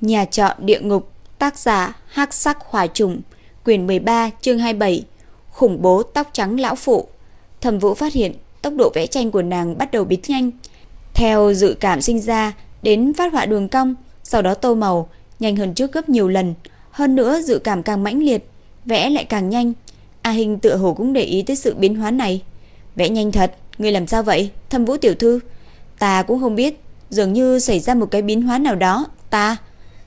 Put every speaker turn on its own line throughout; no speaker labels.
Nhà trọ địa ngục, tác giả Hắc Sắc Hỏa Trùng, quyển 13, chương 27. Khủng bố tóc trắng lão phụ. Thẩm Vũ phát hiện tốc độ vẽ tranh của nàng bắt đầu biến nhanh. Theo dự cảm sinh ra, đến phát họa đường cong, sau đó tô màu, nhanh hơn trước gấp nhiều lần. Hơn nữa dự cảm càng mãnh liệt, vẽ lại càng nhanh. A Hình tựa hồ cũng để ý tới sự biến hóa này. Vẽ nhanh thật, người làm sao vậy? Thâm Vũ tiểu thư, ta cũng không biết, dường như xảy ra một cái biến hóa nào đó, ta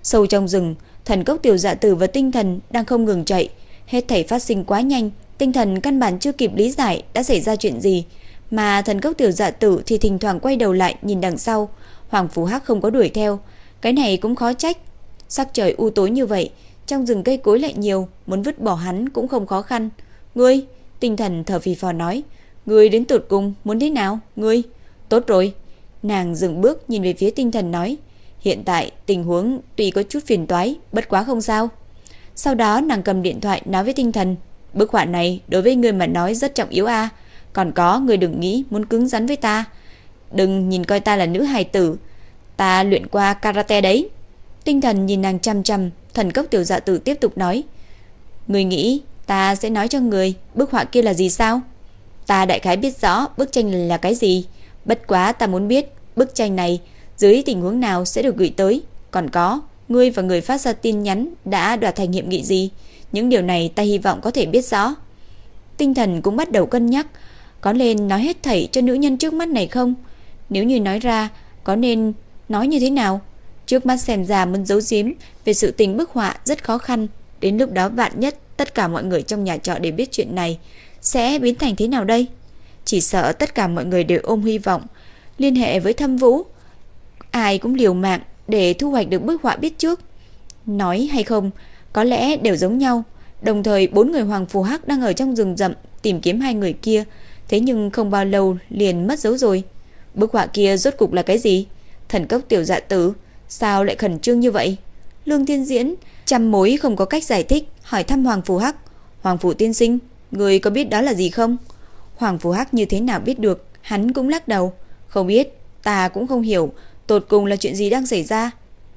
Sâu trong rừng, thần cốc tiểu dạ tử và tinh thần đang không ngừng chạy, hết thảy phát sinh quá nhanh, tinh thần căn bản chưa kịp lý giải đã xảy ra chuyện gì, mà thần cốc tiểu dạ tử thì thỉnh thoảng quay đầu lại nhìn đằng sau, Hoàng Phú Hắc không có đuổi theo, cái này cũng khó trách. Sắc trời u tối như vậy, trong rừng cây cối lại nhiều, muốn vứt bỏ hắn cũng không khó khăn. "Ngươi?" Tinh thần thở phì phò nói, "Ngươi đến tụt cùng muốn thế nào? Ngươi?" "Tốt rồi." Nàng dừng bước nhìn về phía tinh thần nói, Hiện tại tình huống tuy có chút phiền toái, bất quá không sao. Sau đó nàng cầm điện thoại nói với tinh thần, bức họa này đối với người mà nói rất trọng yếu a, còn có người đừng nghĩ muốn cứng rắn với ta. Đừng nhìn coi ta là nữ hài tử, ta luyện qua karate đấy. Tinh thần nhìn nàng chăm chăm, thần cốc tiểu dạ tử tiếp tục nói, người nghĩ ta sẽ nói cho người bức họa kia là gì sao? Ta đại khái biết rõ bức tranh là cái gì, bất quá ta muốn biết bức tranh này dưới tình huống nào sẽ được gửi tới. Còn có, ngươi và người phát ra tin nhắn đã đoạt thành hiệp nghị gì? Những điều này ta hy vọng có thể biết rõ. Tinh thần cũng bắt đầu cân nhắc, có nên nói hết thảy cho nữ nhân trước mắt này không? Nếu như nói ra, có nên nói như thế nào? Trước mắt xem ra muốn giấu giếm về sự tình bức họa rất khó khăn. Đến lúc đó vạn nhất tất cả mọi người trong nhà trọ đều biết chuyện này, sẽ biến thành thế nào đây? Chỉ sợ tất cả mọi người đều ôm hy vọng liên hệ với Thâm Vũ, ai cũng liều mạng để thu hoạch được bức họa biết trước. Nói hay không, có lẽ đều giống nhau. Đồng thời bốn người Hoàng Phù Hắc đang ở trong rừng rậm tìm kiếm hai người kia, thế nhưng không bao lâu liền mất dấu rồi. Bức họa kia rốt cục là cái gì? Thần cốc tiểu dạ tử, sao lại khẩn trương như vậy? Lương Thiên Diễn trăm mối không có cách giải thích, hỏi thăm Hoàng Phù Hắc. Hoàng Phủ tiên sinh, người có biết đó là gì không? Hoàng Phù Hắc như thế nào biết được, hắn cũng lắc đầu. Không biết, ta cũng không hiểu, Tột cùng là chuyện gì đang xảy ra?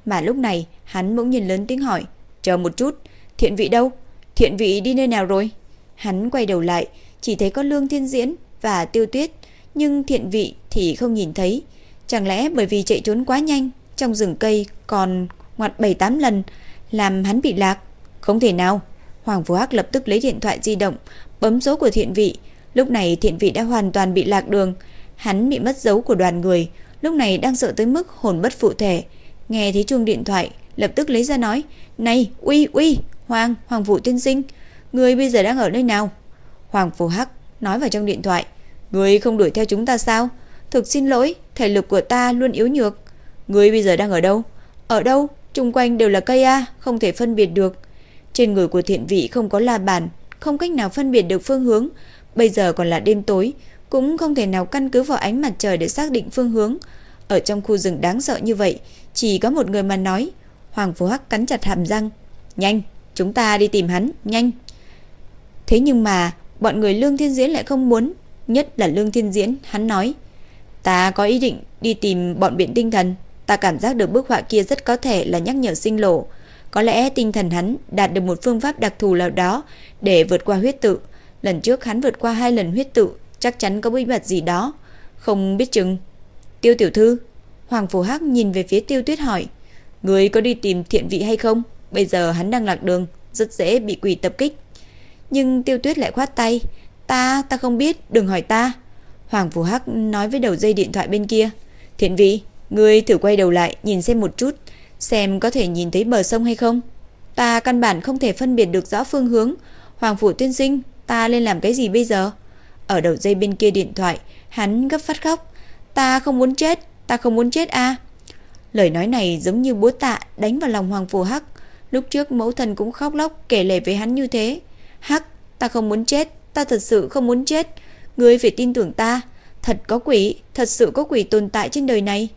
Mà lúc này, hắn bỗng nhìn lớn tiếng hỏi, Chờ một chút, Thiện vị đâu? Thiện vị đi nơi nào rồi? Hắn quay đầu lại, Chỉ thấy có Lương Thiên Diễn và Tiêu Tuyết, Nhưng thiện vị thì không nhìn thấy. Chẳng lẽ bởi vì chạy trốn quá nhanh, Trong rừng cây còn ngoặt 7-8 lần, Làm hắn bị lạc? Không thể nào. Hoàng vũ Hắc lập tức lấy điện thoại di động, Bấm số của thiện vị. Lúc này thiện vị đã hoàn toàn bị lạc đường. Hắn bị mất dấu của đoàn người lúc này đang sợ tới mức hồn bất phụ thể. Nghe thấy chuông điện thoại, lập tức lấy ra nói, Này, uy, uy, Hoàng, Hoàng Phụ tiên sinh, người bây giờ đang ở nơi nào? Hoàng Phù Hắc nói vào trong điện thoại, Người không đuổi theo chúng ta sao? Thực xin lỗi, thể lực của ta luôn yếu nhược. Người bây giờ đang ở đâu? Ở đâu? Trung quanh đều là cây A, không thể phân biệt được. Trên người của thiện vị không có la bàn, không cách nào phân biệt được phương hướng. Bây giờ còn là đêm tối, cũng không thể nào căn cứ vào ánh mặt trời để xác định phương hướng. Ở trong khu rừng đáng sợ như vậy, chỉ có một người mà nói. Hoàng Phú Hắc cắn chặt hàm răng. Nhanh, chúng ta đi tìm hắn, nhanh. Thế nhưng mà, bọn người Lương Thiên Diễn lại không muốn. Nhất là Lương Thiên Diễn, hắn nói. Ta có ý định đi tìm bọn biện tinh thần. Ta cảm giác được bức họa kia rất có thể là nhắc nhở sinh lộ. Có lẽ tinh thần hắn đạt được một phương pháp đặc thù nào đó để vượt qua huyết tự. Lần trước hắn vượt qua hai lần huyết tự, chắc chắn có bí mật gì đó. Không biết chừng. Tiêu tiểu thư Hoàng Phù Hắc nhìn về phía tiêu tuyết hỏi Người có đi tìm thiện vị hay không? Bây giờ hắn đang lạc đường Rất dễ bị quỷ tập kích. Nhưng tiêu tuyết lại khoát tay Ta, ta không biết, đừng hỏi ta. Hoàng Phù Hắc nói với đầu dây điện thoại bên kia Thiện vị, người thử quay đầu lại Nhìn xem một chút Xem có thể nhìn thấy bờ sông hay không. Ta căn bản không thể phân biệt được rõ phương hướng. Hoàng Phủ tuyên sinh Ta nên làm cái gì bây giờ? Ở đầu dây bên kia điện thoại Hắn gấp phát khóc Ta không muốn chết, ta không muốn chết a. Lời nói này giống như búa tạ đánh vào lòng Hoàng Phù Hắc. Lúc trước mẫu thần cũng khóc lóc kể lể với hắn như thế. Hắc, ta không muốn chết, ta thật sự không muốn chết. Ngươi phải tin tưởng ta. Thật có quỷ, thật sự có quỷ tồn tại trên đời này.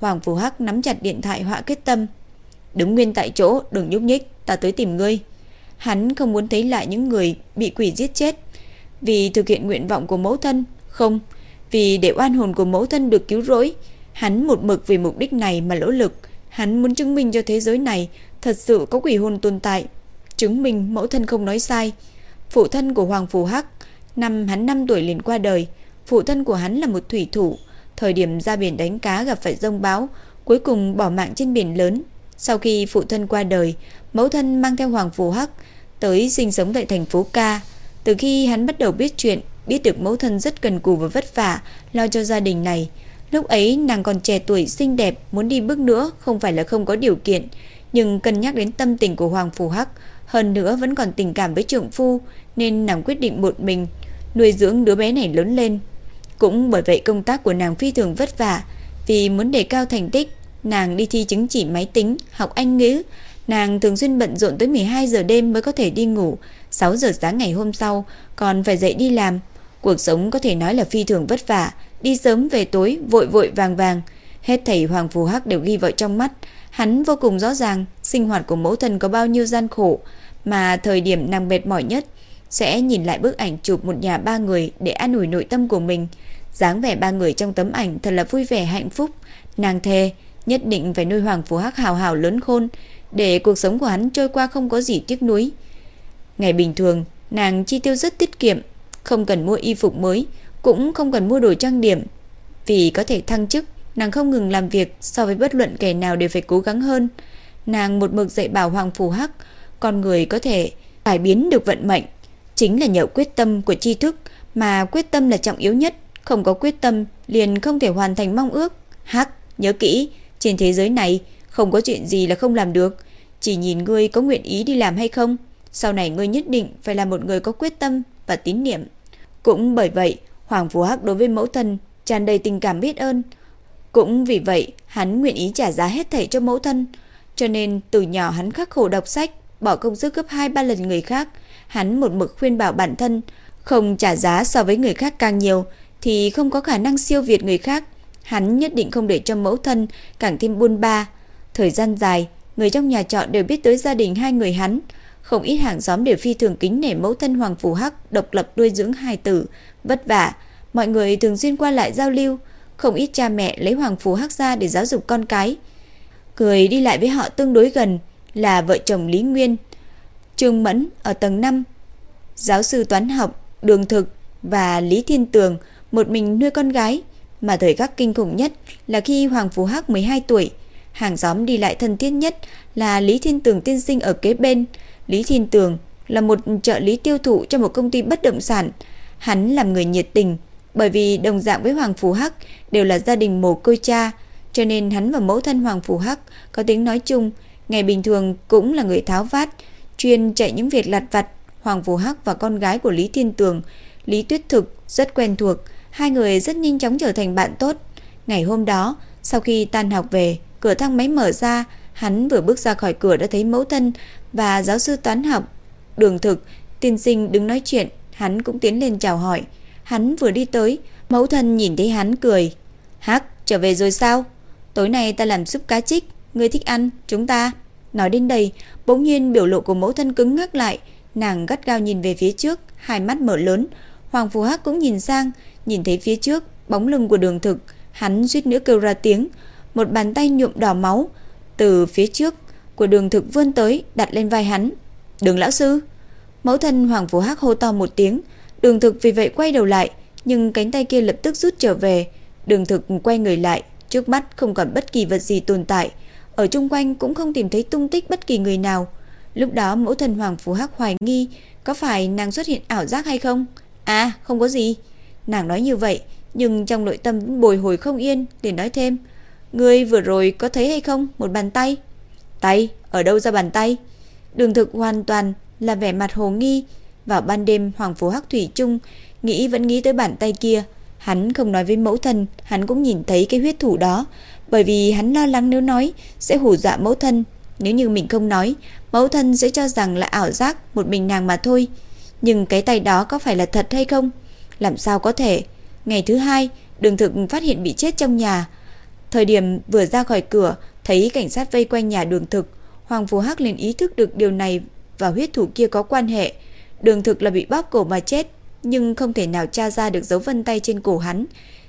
Hoàng Phù Hắc nắm chặt điện thoại họa kết tâm. Đứng nguyên tại chỗ, đừng nhúc nhích, ta tới tìm ngươi. Hắn không muốn thấy lại những người bị quỷ giết chết. Vì thực hiện nguyện vọng của mẫu thân, không, vì để oan hồn của mẫu thân được cứu rỗi, hắn một mực vì mục đích này mà nỗ lực, Hắn muốn chứng minh cho thế giới này thật sự có quỷ hồn tồn tại, chứng minh mẫu thân không nói sai. Phụ thân của Hoàng Phù Hắc, năm hắn 5 tuổi liền qua đời, phụ thân của hắn là một thủy thủ, thời điểm ra biển đánh cá gặp phải rông bão, cuối cùng bỏ mạng trên biển lớn. Sau khi phụ thân qua đời, mẫu thân mang theo Hoàng Phù Hắc tới sinh sống tại thành phố Ca. Từ khi hắn bắt đầu biết chuyện, biết được mẫu thân rất cần cù và vất vả lo cho gia đình này. Lúc ấy nàng còn trẻ tuổi xinh đẹp, muốn đi bước nữa không phải là không có điều kiện, nhưng cân nhắc đến tâm tình của Hoàng Phù Hắc, hơn nữa vẫn còn tình cảm với trượng phu, nên nàng quyết định một mình nuôi dưỡng đứa bé này lớn lên. Cũng bởi vậy công tác của nàng phi thường vất vả, vì muốn đề cao thành tích, nàng đi thi chứng chỉ máy tính, học Anh ngữ, nàng thường xuyên bận rộn tới 12 giờ đêm mới có thể đi ngủ, 6 giờ sáng ngày hôm sau còn phải dậy đi làm. Cuộc sống có thể nói là phi thường vất vả, đi sớm về tối, vội vội vàng vàng. Hết thầy Hoàng Phù Hắc đều ghi vào trong mắt, hắn vô cùng rõ ràng sinh hoạt của mẫu thân có bao nhiêu gian khổ, mà thời điểm nàng mệt mỏi nhất sẽ nhìn lại bức ảnh chụp một nhà ba người để an ủi nội tâm của mình. dáng vẻ ba người trong tấm ảnh thật là vui vẻ hạnh phúc. Nàng thề nhất định phải nuôi Hoàng Phù Hắc hào hào lớn khôn, để cuộc sống của hắn trôi qua không có gì tiếc nuối. Ngày bình thường, nàng chi tiêu rất tiết kiệm, không cần mua y phục mới, cũng không cần mua đồ trang điểm. Vì có thể thăng chức, nàng không ngừng làm việc so với bất luận kẻ nào đều phải cố gắng hơn. Nàng một mực dạy bảo Hoàng Phù Hắc, con người có thể cải biến được vận mệnh, chính là nhờ quyết tâm của tri thức, mà quyết tâm là trọng yếu nhất, không có quyết tâm liền không thể hoàn thành mong ước. Hắc, nhớ kỹ, trên thế giới này không có chuyện gì là không làm được, chỉ nhìn ngươi có nguyện ý đi làm hay không. Sau này ngươi nhất định phải là một người có quyết tâm và tín niệm. Cũng bởi vậy, Hoàng Phú Hắc đối với mẫu thân tràn đầy tình cảm biết ơn. Cũng vì vậy, hắn nguyện ý trả giá hết thảy cho mẫu thân, cho nên từ nhỏ hắn khắc khổ đọc sách, bỏ công sức gấp 2 3 lần người khác. Hắn một mực khuyên bảo bản thân không trả giá so với người khác càng nhiều thì không có khả năng siêu việt người khác. Hắn nhất định không để cho mẫu thân càng thêm buôn ba. Thời gian dài, người trong nhà trọ đều biết tới gia đình hai người hắn. Không ít hàng xóm đều phi thường kính nể mẫu thân Hoàng Phủ Hắc độc lập nuôi dưỡng hài tử, vất vả. Mọi người thường xuyên qua lại giao lưu, không ít cha mẹ lấy Hoàng Phủ Hắc ra để giáo dục con cái. Cười đi lại với họ tương đối gần là vợ chồng Lý Nguyên, Trương Mẫn ở tầng 5, giáo sư toán học Đường Thực và Lý Thiên Tường một mình nuôi con gái. Mà thời khắc kinh khủng nhất là khi Hoàng Phú Hắc 12 tuổi, hàng xóm đi lại thân thiết nhất là Lý Thiên Tường tiên sinh ở kế bên. Lý Thiên Tường là một trợ lý tiêu thụ cho một công ty bất động sản. Hắn làm người nhiệt tình, bởi vì đồng dạng với Hoàng Phú Hắc đều là gia đình mồ côi cha, cho nên hắn và mẫu thân Hoàng Phú Hắc có tiếng nói chung, ngày bình thường cũng là người tháo vát, chuyên chạy những việc lặt vặt. Hoàng Phú Hắc và con gái của Lý Thiên Tường, Lý Tuyết Thực rất quen thuộc, Hai người rất nhanh chóng trở thành bạn tốt. Ngày hôm đó, sau khi tan học về, cửa thang máy mở ra, hắn vừa bước ra khỏi cửa đã thấy mẫu thân và giáo sư toán học. Đường thực, tiên sinh đứng nói chuyện, hắn cũng tiến lên chào hỏi. Hắn vừa đi tới, mẫu thân nhìn thấy hắn cười. Hắc, trở về rồi sao? Tối nay ta làm súp cá trích, ngươi thích ăn, chúng ta. Nói đến đây, bỗng nhiên biểu lộ của mẫu thân cứng ngắc lại, nàng gắt gao nhìn về phía trước, hai mắt mở lớn. Hoàng Phù Hắc cũng nhìn sang, Nhìn thấy phía trước bóng lưng của đường thực, hắn suýt nữa kêu ra tiếng, một bàn tay nhuộm đỏ máu từ phía trước của đường thực vươn tới đặt lên vai hắn. Đường lão sư. Mẫu thân Hoàng Phủ Hắc hô to một tiếng, đường thực vì vậy quay đầu lại, nhưng cánh tay kia lập tức rút trở về. Đường thực quay người lại, trước mắt không còn bất kỳ vật gì tồn tại, ở chung quanh cũng không tìm thấy tung tích bất kỳ người nào. Lúc đó mẫu thân Hoàng Phú Hắc hoài nghi có phải nàng xuất hiện ảo giác hay không? À, không có gì. Nàng nói như vậy, nhưng trong nội tâm bồi hồi không yên, liền nói thêm, Ngươi vừa rồi có thấy hay không một bàn tay? Tay? Ở đâu ra bàn tay? Đường thực hoàn toàn là vẻ mặt hồ nghi. Vào ban đêm Hoàng Phú Hắc Thủy Trung nghĩ vẫn nghĩ tới bàn tay kia. Hắn không nói với mẫu thân, hắn cũng nhìn thấy cái huyết thủ đó. Bởi vì hắn lo lắng nếu nói sẽ hù dọa mẫu thân. Nếu như mình không nói, mẫu thân sẽ cho rằng là ảo giác một mình nàng mà thôi. Nhưng cái tay đó có phải là thật hay không? Làm sao có thể? Ngày thứ hai, đường thực phát hiện bị chết trong nhà. Thời điểm vừa ra khỏi cửa, thấy cảnh sát vây quanh nhà đường thực, Hoàng Phú Hắc liền ý thức được điều này và huyết thủ kia có quan hệ. Đường thực là bị bóp cổ mà chết, nhưng không thể nào tra ra được dấu vân tay trên cổ hắn.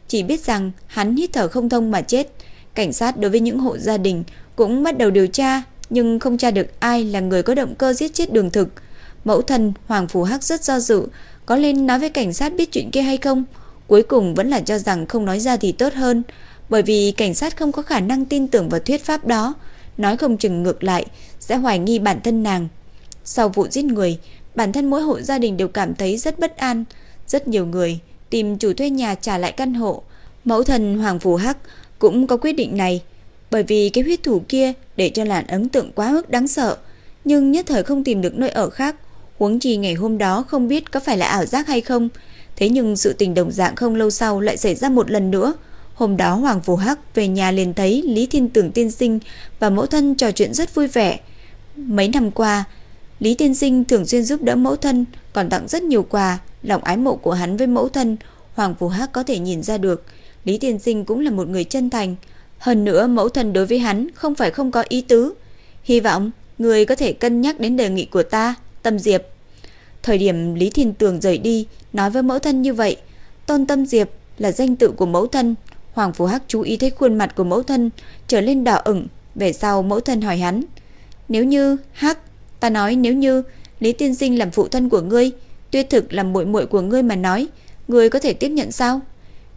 Chỉ biết rằng hắn hít thở không thông mà chết. Cảnh sát đối với những hộ gia đình cũng bắt đầu điều tra, nhưng không tra được ai là người có động cơ giết chết đường thực. Mẫu thân Hoàng Phú Hắc rất do dự, có nên nói với cảnh sát biết chuyện kia hay không. Cuối cùng vẫn là cho rằng không nói ra thì tốt hơn, bởi vì cảnh sát không có khả năng tin tưởng vào thuyết pháp đó, nói không chừng ngược lại sẽ hoài nghi bản thân nàng. Sau vụ giết người, bản thân mỗi hộ gia đình đều cảm thấy rất bất an, rất nhiều người tìm chủ thuê nhà trả lại căn hộ. Mẫu thần Hoàng Phủ Hắc cũng có quyết định này, bởi vì cái huyết thủ kia để cho làn ấn tượng quá mức đáng sợ, nhưng nhất thời không tìm được nơi ở khác, huống chi ngày hôm đó không biết có phải là ảo giác hay không. Thế nhưng sự tình đồng dạng không lâu sau lại xảy ra một lần nữa. Hôm đó Hoàng Phủ Hắc về nhà liền thấy Lý Thiên Tưởng tiên sinh và mẫu thân trò chuyện rất vui vẻ. Mấy năm qua, Lý Tiên Sinh thường xuyên giúp đỡ mẫu thân, còn tặng rất nhiều quà, lòng ái mộ của hắn với mẫu thân, Hoàng Phù Hắc có thể nhìn ra được, Lý Tiên Sinh cũng là một người chân thành, hơn nữa mẫu thân đối với hắn không phải không có ý tứ. Hy vọng người có thể cân nhắc đến đề nghị của ta, Tâm Diệp. Thời điểm Lý Thiên Tường rời đi, nói với mẫu thân như vậy, Tôn Tâm Diệp là danh tự của mẫu thân. Hoàng Phú Hắc chú ý thấy khuôn mặt của mẫu thân trở lên đỏ ửng, về sau mẫu thân hỏi hắn, nếu như Hắc Ta nói nếu như Lý Tiên Sinh làm phụ thân của ngươi, tuyệt thực làm muội muội của ngươi mà nói, ngươi có thể tiếp nhận sao?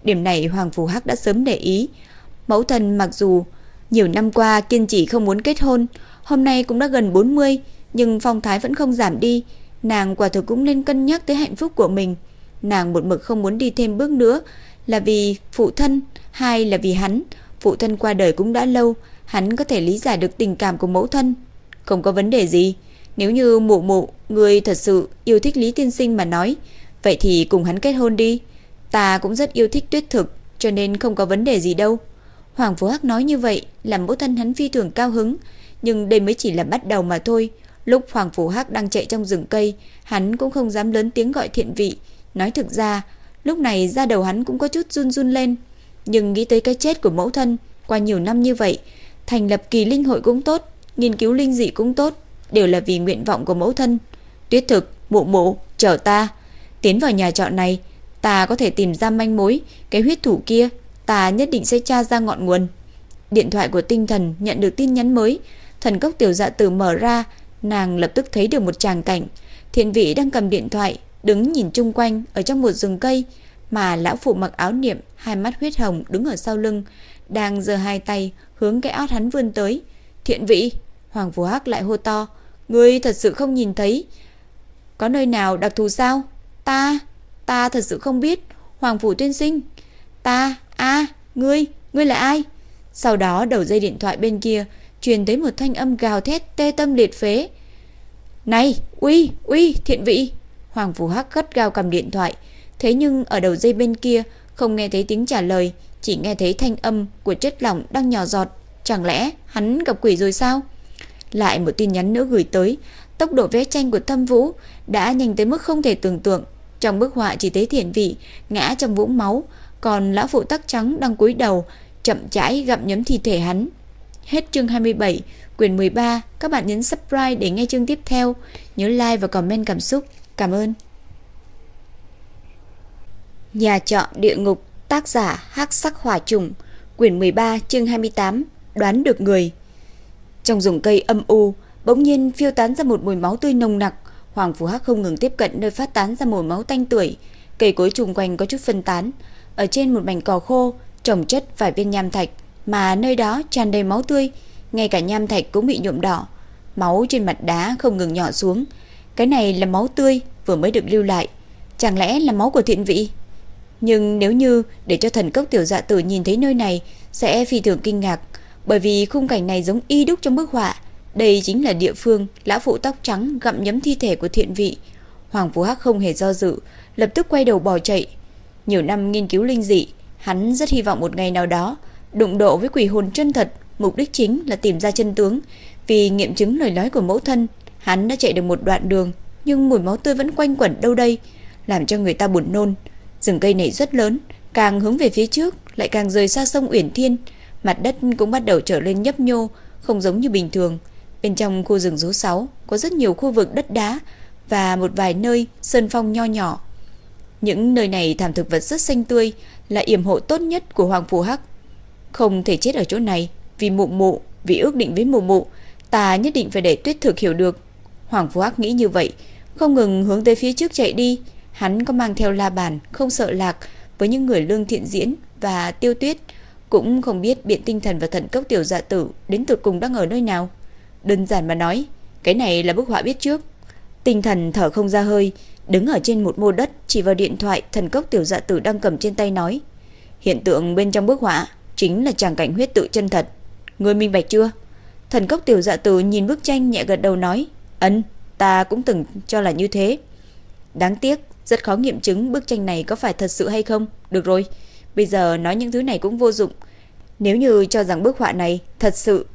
Điểm này Hoàng Phú Hắc đã sớm để ý. Mẫu thân mặc dù nhiều năm qua kiên trì không muốn kết hôn, hôm nay cũng đã gần 40, nhưng phong thái vẫn không giảm đi. Nàng quả thực cũng nên cân nhắc tới hạnh phúc của mình. Nàng một mực không muốn đi thêm bước nữa, là vì phụ thân, hay là vì hắn. Phụ thân qua đời cũng đã lâu, hắn có thể lý giải được tình cảm của mẫu thân. Không có vấn đề gì. Nếu như mụ mụ người thật sự yêu thích Lý Tiên Sinh mà nói, vậy thì cùng hắn kết hôn đi. Ta cũng rất yêu thích tuyết thực, cho nên không có vấn đề gì đâu. Hoàng Phú Hắc nói như vậy làm mẫu thân hắn phi thường cao hứng, nhưng đây mới chỉ là bắt đầu mà thôi. Lúc Hoàng Phú Hắc đang chạy trong rừng cây, hắn cũng không dám lớn tiếng gọi thiện vị. Nói thực ra, lúc này da đầu hắn cũng có chút run run lên. Nhưng nghĩ tới cái chết của mẫu thân, qua nhiều năm như vậy, thành lập kỳ linh hội cũng tốt, nghiên cứu linh dị cũng tốt, đều là vì nguyện vọng của mẫu thân. Tuyết thực, mụ mụ, chờ ta. Tiến vào nhà trọ này, ta có thể tìm ra manh mối, cái huyết thủ kia, ta nhất định sẽ tra ra ngọn nguồn. Điện thoại của tinh thần nhận được tin nhắn mới, thần cốc tiểu dạ tử mở ra, nàng lập tức thấy được một tràng cảnh. Thiện vị đang cầm điện thoại, đứng nhìn chung quanh ở trong một rừng cây, mà lão phụ mặc áo niệm, hai mắt huyết hồng đứng ở sau lưng, đang giơ hai tay hướng cái áo hắn vươn tới. Thiện vị, Hoàng vũ Hắc lại hô to, Ngươi thật sự không nhìn thấy. Có nơi nào đặc thù sao? Ta, ta thật sự không biết. Hoàng Phủ Tuyên Sinh Ta, a ngươi, ngươi là ai? Sau đó đầu dây điện thoại bên kia Truyền tới một thanh âm gào thét tê tâm liệt phế. Này, uy, uy, thiện vị! Hoàng Phủ Hắc gắt gao cầm điện thoại. Thế nhưng ở đầu dây bên kia, Không nghe thấy tiếng trả lời, Chỉ nghe thấy thanh âm của chất lỏng đang nhỏ giọt. Chẳng lẽ hắn gặp quỷ rồi sao? Lại một tin nhắn nữa gửi tới. Tốc độ vẽ tranh của Thâm Vũ Đã nhanh tới mức không thể tưởng tượng. Trong bức họa chỉ thấy thiện vị, Ngã trong vũng máu, Còn lão phụ tắc trắng đang cúi đầu, Chậm rãi gặm nhấm thi thể hắn. Hết chương 27 Quyền 13 Các bạn nhấn subscribe để nghe chương tiếp theo. Nhớ like và comment cảm xúc. Cảm ơn Nhà trọ địa ngục Tác giả hắc sắc hỏa trùng Quyển 13 chương 28 Đoán được người trong rừng cây âm u, bỗng nhiên phiêu tán ra một mùi máu tươi nồng nặc. Hoàng Phù Hắc không ngừng tiếp cận nơi phát tán ra mùi máu tanh tuổi. Cây cối xung quanh có chút phân tán. Ở trên một mảnh cỏ khô, trồng chất vài viên nham thạch, mà nơi đó tràn đầy máu tươi, ngay cả nham thạch cũng bị nhuộm đỏ. Máu trên mặt đá không ngừng nhỏ xuống. Cái này là máu tươi vừa mới được lưu lại. Chẳng lẽ là máu của thiện vị? Nhưng nếu như để cho thần cốc tiểu dạ tử nhìn thấy nơi này sẽ phi thường kinh ngạc, bởi vì khung cảnh này giống y đúc trong bức họa. Đây chính là địa phương lão phụ tóc trắng gặm nhấm thi thể của thiện vị. Hoàng Phú Hắc không hề do dự, lập tức quay đầu bỏ chạy. Nhiều năm nghiên cứu linh dị, hắn rất hy vọng một ngày nào đó đụng độ với quỷ hồn chân thật, mục đích chính là tìm ra chân tướng. Vì nghiệm chứng lời nói của mẫu thân, hắn đã chạy được một đoạn đường, nhưng mùi máu tươi vẫn quanh quẩn đâu đây, làm cho người ta buồn nôn. Rừng cây này rất lớn, càng hướng về phía trước lại càng rời xa sông Uyển Thiên. Mặt đất cũng bắt đầu trở lên nhấp nhô, không giống như bình thường. Bên trong khu rừng rú 6 có rất nhiều khu vực đất đá và một vài nơi sơn phong nho nhỏ. Những nơi này thảm thực vật rất xanh tươi, là yểm hộ tốt nhất của Hoàng Phù Hắc. Không thể chết ở chỗ này, vì mụ mụ, vì ước định với mụ mụ, ta nhất định phải để tuyết thực hiểu được. Hoàng Phú Hắc nghĩ như vậy, không ngừng hướng tới phía trước chạy đi. Hắn có mang theo la bàn, không sợ lạc với những người lương thiện diễn và tiêu tuyết, cũng không biết biện tinh thần và thần cốc tiểu dạ tử đến tụt cùng đang ở nơi nào. Đơn giản mà nói, cái này là bức họa biết trước. Tinh thần thở không ra hơi, đứng ở trên một mô đất chỉ vào điện thoại thần cốc tiểu dạ tử đang cầm trên tay nói. Hiện tượng bên trong bức họa chính là tràng cảnh huyết tự chân thật. Người minh bạch chưa? Thần cốc tiểu dạ tử nhìn bức tranh nhẹ gật đầu nói. Ấn, ta cũng từng cho là như thế. Đáng tiếc, rất khó nghiệm chứng bức tranh này có phải thật sự hay không. Được rồi, bây giờ nói những thứ này cũng vô dụng. Nếu như cho rằng bức họa này thật sự,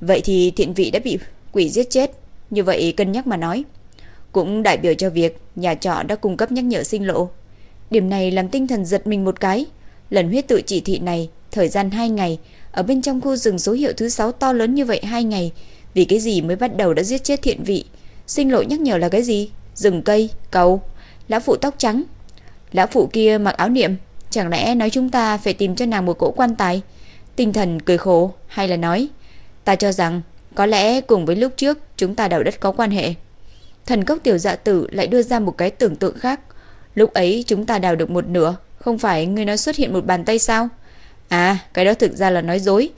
vậy thì thiện vị đã bị quỷ giết chết. Như vậy cân nhắc mà nói. Cũng đại biểu cho việc nhà trọ đã cung cấp nhắc nhở sinh lộ. Điểm này làm tinh thần giật mình một cái. Lần huyết tự chỉ thị này, thời gian 2 ngày, ở bên trong khu rừng số hiệu thứ 6 to lớn như vậy 2 ngày, vì cái gì mới bắt đầu đã giết chết thiện vị. Sinh lộ nhắc nhở là cái gì? Rừng cây, cầu, lão phụ tóc trắng. Lão phụ kia mặc áo niệm, chẳng lẽ nói chúng ta phải tìm cho nàng một cỗ quan tài? Tinh thần cười khổ hay là nói, ta cho rằng có lẽ cùng với lúc trước chúng ta đào đất có quan hệ. Thần cốc tiểu dạ tử lại đưa ra một cái tưởng tượng khác. Lúc ấy chúng ta đào được một nửa, không phải người nói xuất hiện một bàn tay sao? À, cái đó thực ra là nói dối.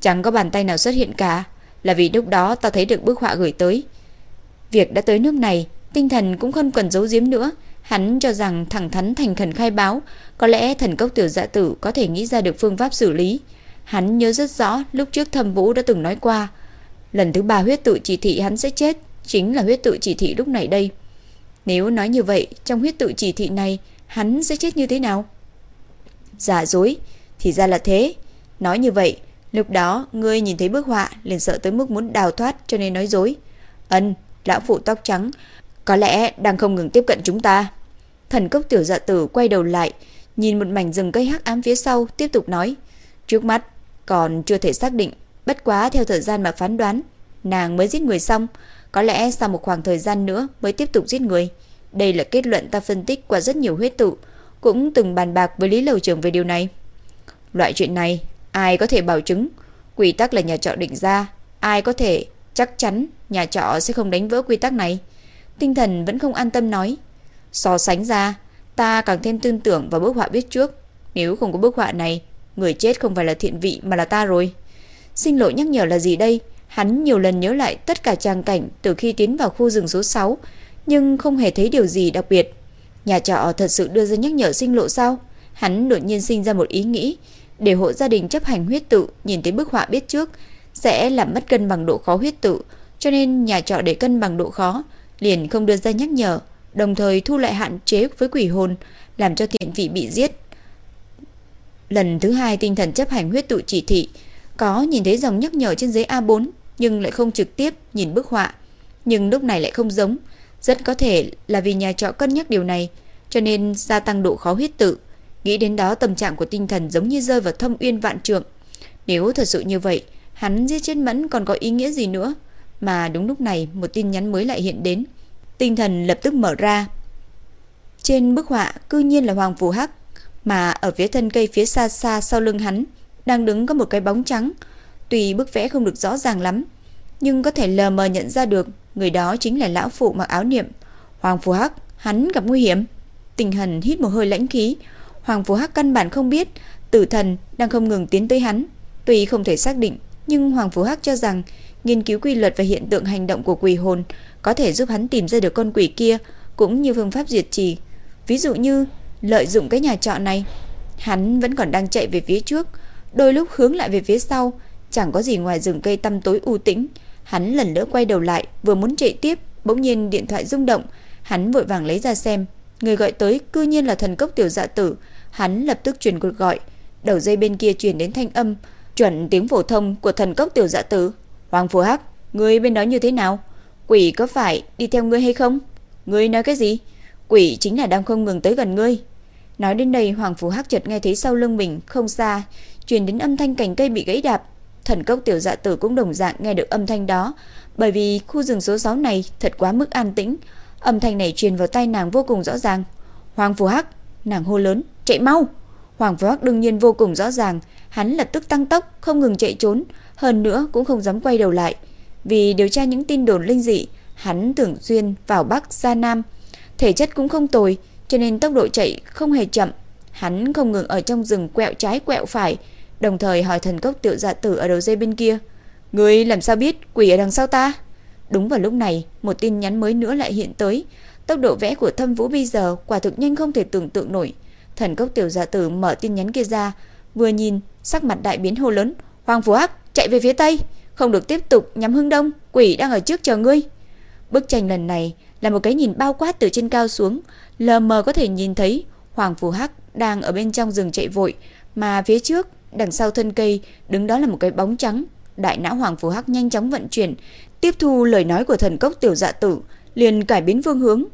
Chẳng có bàn tay nào xuất hiện cả, là vì lúc đó ta thấy được bức họa gửi tới. Việc đã tới nước này, tinh thần cũng không cần giấu giếm nữa. Hắn cho rằng thẳng thắn thành khẩn khai báo, có lẽ thần cốc tiểu dạ tử có thể nghĩ ra được phương pháp xử lý. Hắn nhớ rất rõ lúc trước thâm vũ đã từng nói qua, lần thứ ba huyết tự chỉ thị hắn sẽ chết, chính là huyết tự chỉ thị lúc này đây. Nếu nói như vậy, trong huyết tự chỉ thị này, hắn sẽ chết như thế nào? Giả dối, thì ra là thế. Nói như vậy, lúc đó ngươi nhìn thấy bức họa liền sợ tới mức muốn đào thoát cho nên nói dối. Ân, lão phụ tóc trắng, có lẽ đang không ngừng tiếp cận chúng ta. Thần cốc tiểu dạ tử quay đầu lại, nhìn một mảnh rừng cây hắc ám phía sau, tiếp tục nói. Trước mắt, còn chưa thể xác định, bất quá theo thời gian mà phán đoán, nàng mới giết người xong, có lẽ sau một khoảng thời gian nữa mới tiếp tục giết người. Đây là kết luận ta phân tích qua rất nhiều huyết tụ, cũng từng bàn bạc với Lý Lầu Trưởng về điều này. Loại chuyện này, ai có thể bảo chứng, quy tắc là nhà trọ định ra, ai có thể chắc chắn nhà trọ sẽ không đánh vỡ quy tắc này. Tinh thần vẫn không an tâm nói. So sánh ra, ta càng thêm tin tưởng vào bức họa biết trước. Nếu không có bức họa này, người chết không phải là thiện vị mà là ta rồi. Sinh lộ nhắc nhở là gì đây? Hắn nhiều lần nhớ lại tất cả trang cảnh từ khi tiến vào khu rừng số 6, nhưng không hề thấy điều gì đặc biệt. Nhà trọ thật sự đưa ra nhắc nhở sinh lộ sao? Hắn đột nhiên sinh ra một ý nghĩ, để hộ gia đình chấp hành huyết tự nhìn thấy bức họa biết trước sẽ làm mất cân bằng độ khó huyết tự, cho nên nhà trọ để cân bằng độ khó liền không đưa ra nhắc nhở, đồng thời thu lại hạn chế với quỷ hồn, làm cho thiện vị bị giết. Lần thứ hai tinh thần chấp hành huyết tự chỉ thị, có nhìn thấy dòng nhắc nhở trên giấy A4 nhưng lại không trực tiếp nhìn bức họa, nhưng lúc này lại không giống, rất có thể là vì nhà trọ cân nhắc điều này, cho nên gia tăng độ khó huyết tự. Nghĩ đến đó tâm trạng của tinh thần giống như rơi vào thâm uyên vạn trượng. Nếu thật sự như vậy, hắn giết chết Mẫn còn có ý nghĩa gì nữa? Mà đúng lúc này một tin nhắn mới lại hiện đến. Tinh thần lập tức mở ra. Trên bức họa cư nhiên là Hoàng Phù Hắc, mà ở phía thân cây phía xa xa sau lưng hắn đang đứng có một cái bóng trắng. Tuy bức vẽ không được rõ ràng lắm, nhưng có thể lờ mờ nhận ra được người đó chính là lão phụ mặc áo niệm. Hoàng Phù Hắc, hắn gặp nguy hiểm. Tình Hần hít một hơi lãnh khí, Hoàng Phù Hắc căn bản không biết tử thần đang không ngừng tiến tới hắn. Tuy không thể xác định, nhưng Hoàng Phù Hắc cho rằng nghiên cứu quy luật và hiện tượng hành động của quỷ hồn có thể giúp hắn tìm ra được con quỷ kia, cũng như phương pháp diệt trì. Ví dụ như lợi dụng cái nhà trọ này, hắn vẫn còn đang chạy về phía trước, đôi lúc hướng lại về phía sau, chẳng có gì ngoài rừng cây tăm tối u tĩnh. Hắn lần nữa quay đầu lại, vừa muốn chạy tiếp, bỗng nhiên điện thoại rung động, hắn vội vàng lấy ra xem, người gọi tới cư nhiên là thần cốc tiểu dạ tử, hắn lập tức truyền cuộc gọi, đầu dây bên kia truyền đến thanh âm chuẩn tiếng phổ thông của thần cốc tiểu dạ tử. Hoàng Phù Hắc, ngươi bên đó như thế nào? Quỷ có phải đi theo ngươi hay không? Ngươi nói cái gì? Quỷ chính là đang không ngừng tới gần ngươi. Nói đến đây Hoàng Phù Hắc chợt nghe thấy sau lưng mình không xa truyền đến âm thanh cành cây bị gãy đạp. Thần cốc tiểu dạ tử cũng đồng dạng nghe được âm thanh đó, bởi vì khu rừng số 6 này thật quá mức an tĩnh, âm thanh này truyền vào tai nàng vô cùng rõ ràng. Hoàng Phù Hắc, nàng hô lớn, chạy mau. Hoàng phó Hắc đương nhiên vô cùng rõ ràng, hắn lập tức tăng tốc, không ngừng chạy trốn, hơn nữa cũng không dám quay đầu lại. Vì điều tra những tin đồn linh dị, hắn thường xuyên vào Bắc ra Nam, thể chất cũng không tồi, cho nên tốc độ chạy không hề chậm. Hắn không ngừng ở trong rừng quẹo trái quẹo phải, đồng thời hỏi thần cốc tiểu dạ tử ở đầu dây bên kia. Người làm sao biết quỷ ở đằng sau ta? Đúng vào lúc này, một tin nhắn mới nữa lại hiện tới. Tốc độ vẽ của thâm vũ bây giờ quả thực nhanh không thể tưởng tượng nổi. Thần cốc tiểu dạ tử mở tin nhắn kia ra, vừa nhìn, sắc mặt đại biến hô lớn. Hoàng Phú Hắc, chạy về phía tây, không được tiếp tục nhắm hướng đông, quỷ đang ở trước chờ ngươi. Bức tranh lần này là một cái nhìn bao quát từ trên cao xuống, lờ mờ có thể nhìn thấy Hoàng Phú Hắc đang ở bên trong rừng chạy vội, mà phía trước, đằng sau thân cây, đứng đó là một cái bóng trắng. Đại não Hoàng Phú Hắc nhanh chóng vận chuyển, tiếp thu lời nói của thần cốc tiểu dạ tử, liền cải biến phương hướng.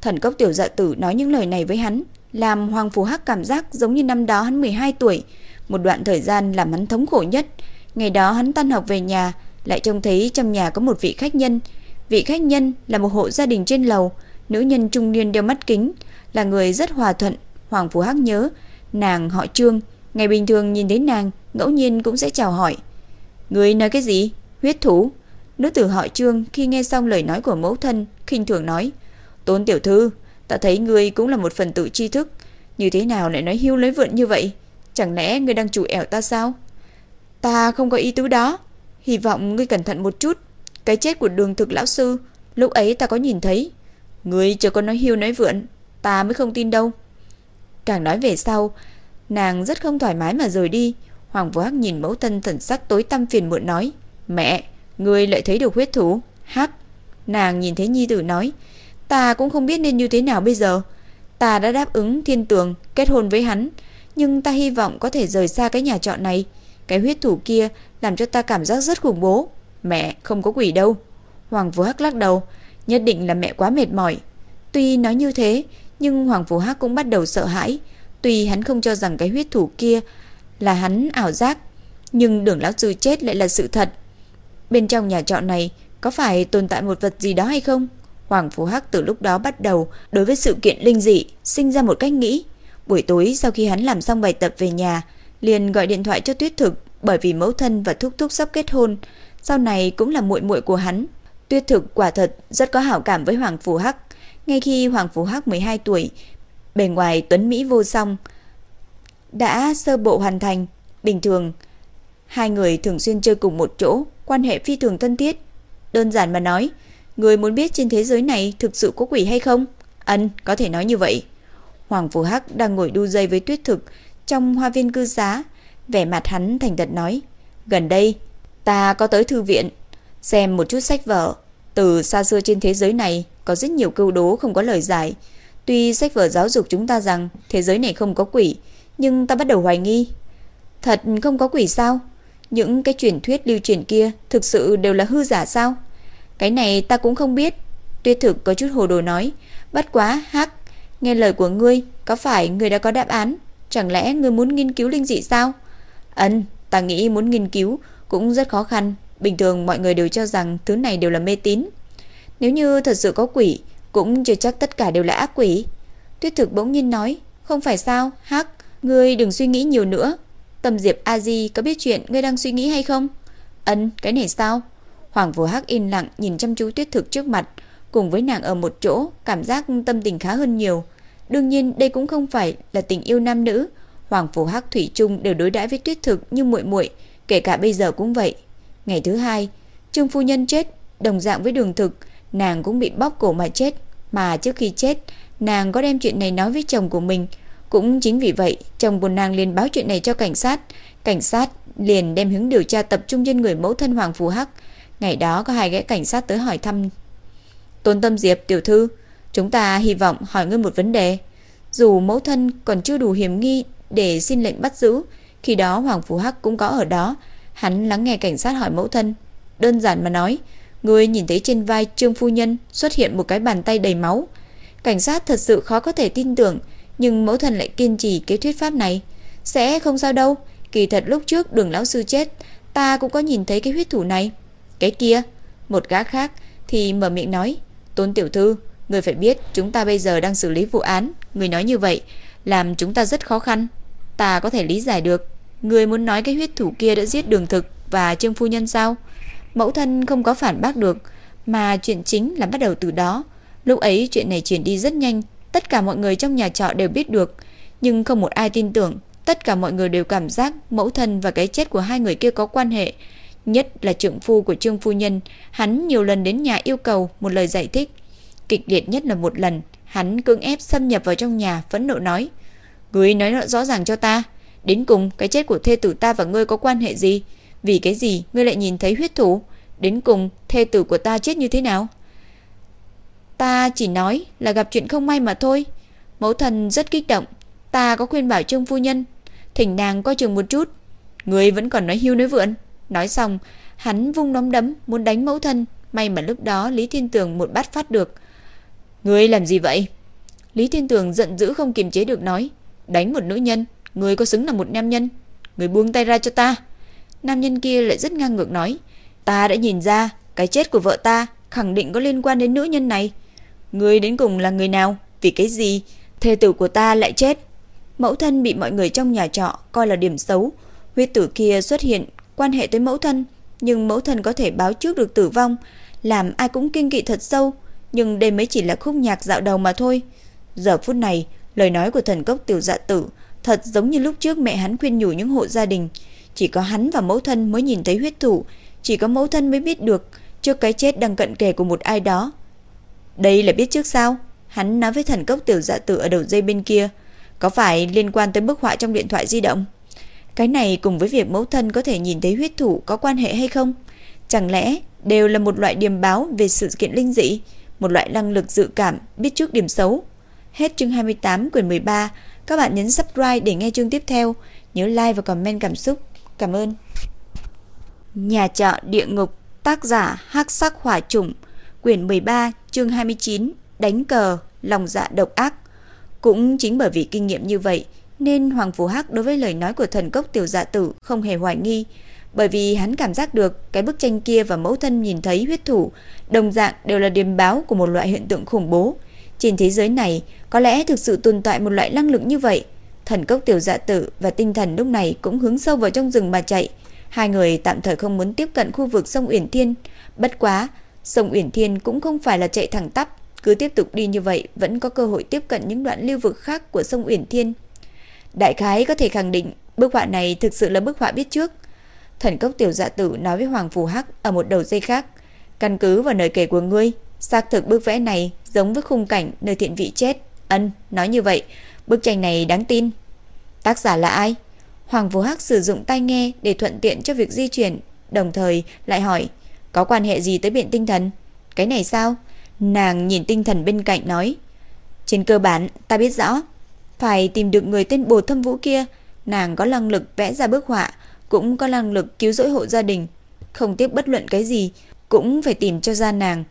Thần cốc tiểu dạ tử nói những lời này với hắn, làm Hoàng phù Hắc cảm giác giống như năm đó hắn 12 tuổi, một đoạn thời gian làm hắn thống khổ nhất. Ngày đó hắn tan học về nhà, lại trông thấy trong nhà có một vị khách nhân. Vị khách nhân là một hộ gia đình trên lầu, nữ nhân trung niên đeo mắt kính, là người rất hòa thuận. Hoàng Phú Hắc nhớ, nàng họ Trương, ngày bình thường nhìn thấy nàng, ngẫu nhiên cũng sẽ chào hỏi. Người nói cái gì? Huyết thủ? Nữ tử họ Trương khi nghe xong lời nói của mẫu thân, khinh thường nói: "Tôn tiểu thư, ta thấy ngươi cũng là một phần tử tri thức, như thế nào lại nói hiu lấy vượn như vậy? Chẳng lẽ ngươi đang chủ ẻo ta sao?" "Ta không có ý tứ đó, hy vọng ngươi cẩn thận một chút, cái chết của Đường Thực lão sư, lúc ấy ta có nhìn thấy." "Ngươi chưa có nói hiu nói vượn, ta mới không tin đâu." Càng nói về sau, nàng rất không thoải mái mà rời đi. Hoàng Vũ Hắc nhìn mẫu thân thần sắc tối tăm phiền muộn nói: "Mẹ, ngươi lại thấy được huyết thủ?" Hắc. Nàng nhìn thấy nhi tử nói: "Ta cũng không biết nên như thế nào bây giờ. Ta đã đáp ứng Thiên Tường kết hôn với hắn, nhưng ta hy vọng có thể rời xa cái nhà trọ này. Cái huyết thủ kia làm cho ta cảm giác rất khủng bố. Mẹ, không có quỷ đâu." Hoàng Vũ Hắc lắc đầu, nhất định là mẹ quá mệt mỏi. Tuy nói như thế, nhưng Hoàng Vũ Hắc cũng bắt đầu sợ hãi, tuy hắn không cho rằng cái huyết thủ kia là hắn ảo giác, nhưng Đường lão sư chết lại là sự thật. Bên trong nhà trọ này có phải tồn tại một vật gì đó hay không? Hoàng Phú Hắc từ lúc đó bắt đầu đối với sự kiện linh dị sinh ra một cách nghĩ. Buổi tối sau khi hắn làm xong bài tập về nhà, liền gọi điện thoại cho Tuyết Thực bởi vì mẫu thân và thúc thúc sắp kết hôn, sau này cũng là muội muội của hắn. Tuyết Thực quả thật rất có hảo cảm với Hoàng Phú Hắc. Ngay khi Hoàng Phú Hắc 12 tuổi, bề ngoài tuấn mỹ vô song, đã sơ bộ hoàn thành, bình thường hai người thường xuyên chơi cùng một chỗ, quan hệ phi thường thân thiết. Đơn giản mà nói, người muốn biết trên thế giới này thực sự có quỷ hay không? Ân, có thể nói như vậy. Hoàng Phù Hắc đang ngồi đu dây với Tuyết Thực trong hoa viên cư xá, vẻ mặt hắn thành thật nói: "Gần đây, ta có tới thư viện xem một chút sách vở, từ xa xưa trên thế giới này có rất nhiều câu đố không có lời giải. Tuy sách vở giáo dục chúng ta rằng thế giới này không có quỷ, nhưng ta bắt đầu hoài nghi. Thật không có quỷ sao? Những cái truyền thuyết lưu truyền kia thực sự đều là hư giả sao? Cái này ta cũng không biết. Tuyết thực có chút hồ đồ nói. Bất quá, Hắc, nghe lời của ngươi, có phải ngươi đã có đáp án? Chẳng lẽ ngươi muốn nghiên cứu linh dị sao? Ấn, ta nghĩ muốn nghiên cứu cũng rất khó khăn. Bình thường mọi người đều cho rằng thứ này đều là mê tín. Nếu như thật sự có quỷ, cũng chưa chắc tất cả đều là ác quỷ. Tuyết thực bỗng nhiên nói, không phải sao, Hắc, ngươi đừng suy nghĩ nhiều nữa. Tâm Diệp A Di có biết chuyện ngươi đang suy nghĩ hay không? Ấn, cái này sao? Hoàng Vũ Hắc im lặng nhìn chăm chú Tuyết Thực trước mặt, cùng với nàng ở một chỗ, cảm giác tâm tình khá hơn nhiều. Đương nhiên đây cũng không phải là tình yêu nam nữ, Hoàng Vũ Hắc thủy chung đều đối đãi với Tuyết Thực như muội muội, kể cả bây giờ cũng vậy. Ngày thứ hai, Trương phu nhân chết, đồng dạng với Đường Thực, nàng cũng bị bóp cổ mà chết, mà trước khi chết, nàng có đem chuyện này nói với chồng của mình, cũng chính vì vậy, chồng buồn nàng liền báo chuyện này cho cảnh sát. Cảnh sát liền đem hướng điều tra tập trung trên người mẫu thân Hoàng Phú Hắc. Ngày đó có hai gã cảnh sát tới hỏi thăm. Tôn Tâm Diệp tiểu thư, chúng ta hy vọng hỏi ngươi một vấn đề. Dù mẫu thân còn chưa đủ hiểm nghi để xin lệnh bắt giữ, khi đó Hoàng Phú Hắc cũng có ở đó. Hắn lắng nghe cảnh sát hỏi mẫu thân. Đơn giản mà nói, ngươi nhìn thấy trên vai Trương Phu Nhân xuất hiện một cái bàn tay đầy máu. Cảnh sát thật sự khó có thể tin tưởng nhưng mẫu thần lại kiên trì cái thuyết pháp này. Sẽ không sao đâu, kỳ thật lúc trước đường lão sư chết, ta cũng có nhìn thấy cái huyết thủ này. Cái kia, một gã khác thì mở miệng nói, Tôn Tiểu Thư, người phải biết chúng ta bây giờ đang xử lý vụ án, người nói như vậy, làm chúng ta rất khó khăn. Ta có thể lý giải được Người muốn nói cái huyết thủ kia đã giết đường thực Và Trương Phu Nhân sao Mẫu thân không có phản bác được Mà chuyện chính là bắt đầu từ đó Lúc ấy chuyện này chuyển đi rất nhanh Tất cả mọi người trong nhà trọ đều biết được. Nhưng không một ai tin tưởng. Tất cả mọi người đều cảm giác mẫu thân và cái chết của hai người kia có quan hệ. Nhất là trượng phu của Trương Phu Nhân. Hắn nhiều lần đến nhà yêu cầu một lời giải thích. Kịch liệt nhất là một lần, Hắn cưỡng ép xâm nhập vào trong nhà, Phẫn nộ nói Ngươi nói rõ ràng cho ta. Đến cùng, cái chết của thê tử ta và ngươi có quan hệ gì? Vì cái gì ngươi lại nhìn thấy huyết thủ? Đến cùng, thê tử của ta chết như thế nào? Ta chỉ nói là gặp chuyện không may mà thôi. Mẫu thần rất kích động. Ta có khuyên bảo Trương Phu Nhân. Thỉnh nàng coi chừng một chút. Người vẫn còn nói hưu nói vượn. Nói xong, hắn vung nắm đấm muốn đánh mẫu thân. May mà lúc đó Lý Thiên Tường một bát phát được. Người làm gì vậy? Lý Thiên Tường giận dữ không kiềm chế được nói. Đánh một nữ nhân, Người có xứng là một nam nhân. Người buông tay ra cho ta. Nam nhân kia lại rất ngang ngược nói. Ta đã nhìn ra, Cái chết của vợ ta khẳng định có liên quan đến nữ nhân này. Người đến cùng là người nào? Vì cái gì? Thê tử của ta lại chết. Mẫu thân bị mọi người trong nhà trọ coi là điểm xấu. Huyết tử kia xuất hiện Quan hệ tới mẫu thân, Nhưng mẫu thân có thể báo trước được tử vong. Làm ai cũng kinh kỵ thật sâu, Nhưng đây mới chỉ là khúc nhạc dạo đầu mà thôi. Giờ phút này, Lời nói của thần cốc tiểu dạ tử Thật giống như lúc trước mẹ hắn khuyên nhủ những hộ gia đình. Chỉ có hắn và mẫu thân mới nhìn thấy huyết thủ, Chỉ có mẫu thân mới biết được Trước cái chết đang cận kề của một ai đó. Đây là biết trước sao? Hắn nói với thần cốc tiểu dạ tử ở đầu dây bên kia. Có phải liên quan tới bức họa trong điện thoại di động? Cái này cùng với việc mẫu thân có thể nhìn thấy huyết thủ có quan hệ hay không? Chẳng lẽ đều là một loại điềm báo về sự kiện linh dị, Một loại năng lực dự cảm, biết trước điểm xấu? Hết chương 28 quyển 13 Các bạn nhấn subscribe để nghe chương tiếp theo. Nhớ like và comment cảm xúc. Cảm ơn. Nhà trọ địa ngục, Tác giả hắc sắc hỏa chủng Quyển 13 chương 29 Đánh cờ Lòng dạ độc ác. Cũng chính bởi vì kinh nghiệm như vậy Nên Hoàng Phú Hắc đối với lời nói của thần cốc tiểu dạ tử Không hề hoài nghi Bởi vì hắn cảm giác được Cái bức tranh kia và mẫu thân nhìn thấy huyết thủ Đồng dạng đều là điềm báo của một loại hiện tượng khủng bố. Trên thế giới này Có lẽ thực sự tồn tại một loại năng lực như vậy. Thần cốc tiểu dạ tử và tinh thần lúc này Cũng hướng sâu vào trong rừng mà chạy. Hai người tạm thời không muốn tiếp cận khu vực sông Uyển Thiên, bất quá, sông Uyển Thiên cũng không phải là chạy thẳng tắp, cứ tiếp tục đi như vậy vẫn có cơ hội tiếp cận những đoạn lưu vực khác của sông Uyển Thiên. Đại khái có thể khẳng định bức họa này thực sự là bức họa biết trước. Thần cốc tiểu dạ tử nói với Hoàng Phù Hắc ở một đầu dây khác, căn cứ vào lời kể của ngươi, xác thực bức vẽ này giống với khung cảnh nơi thiện vị chết. Ân, nói như vậy, bức tranh này đáng tin. Tác giả là ai? Hoàng Vũ Hắc sử dụng tai nghe để thuận tiện cho việc di chuyển, đồng thời lại hỏi, có quan hệ gì tới biện tinh thần? Cái này sao? Nàng nhìn tinh thần bên cạnh nói, trên cơ bản ta biết rõ, phải tìm được người tên Bồ Thâm Vũ kia, nàng có năng lực vẽ ra bức họa, cũng có năng lực cứu rỗi hộ gia đình, không tiếp bất luận cái gì, cũng phải tìm cho ra nàng.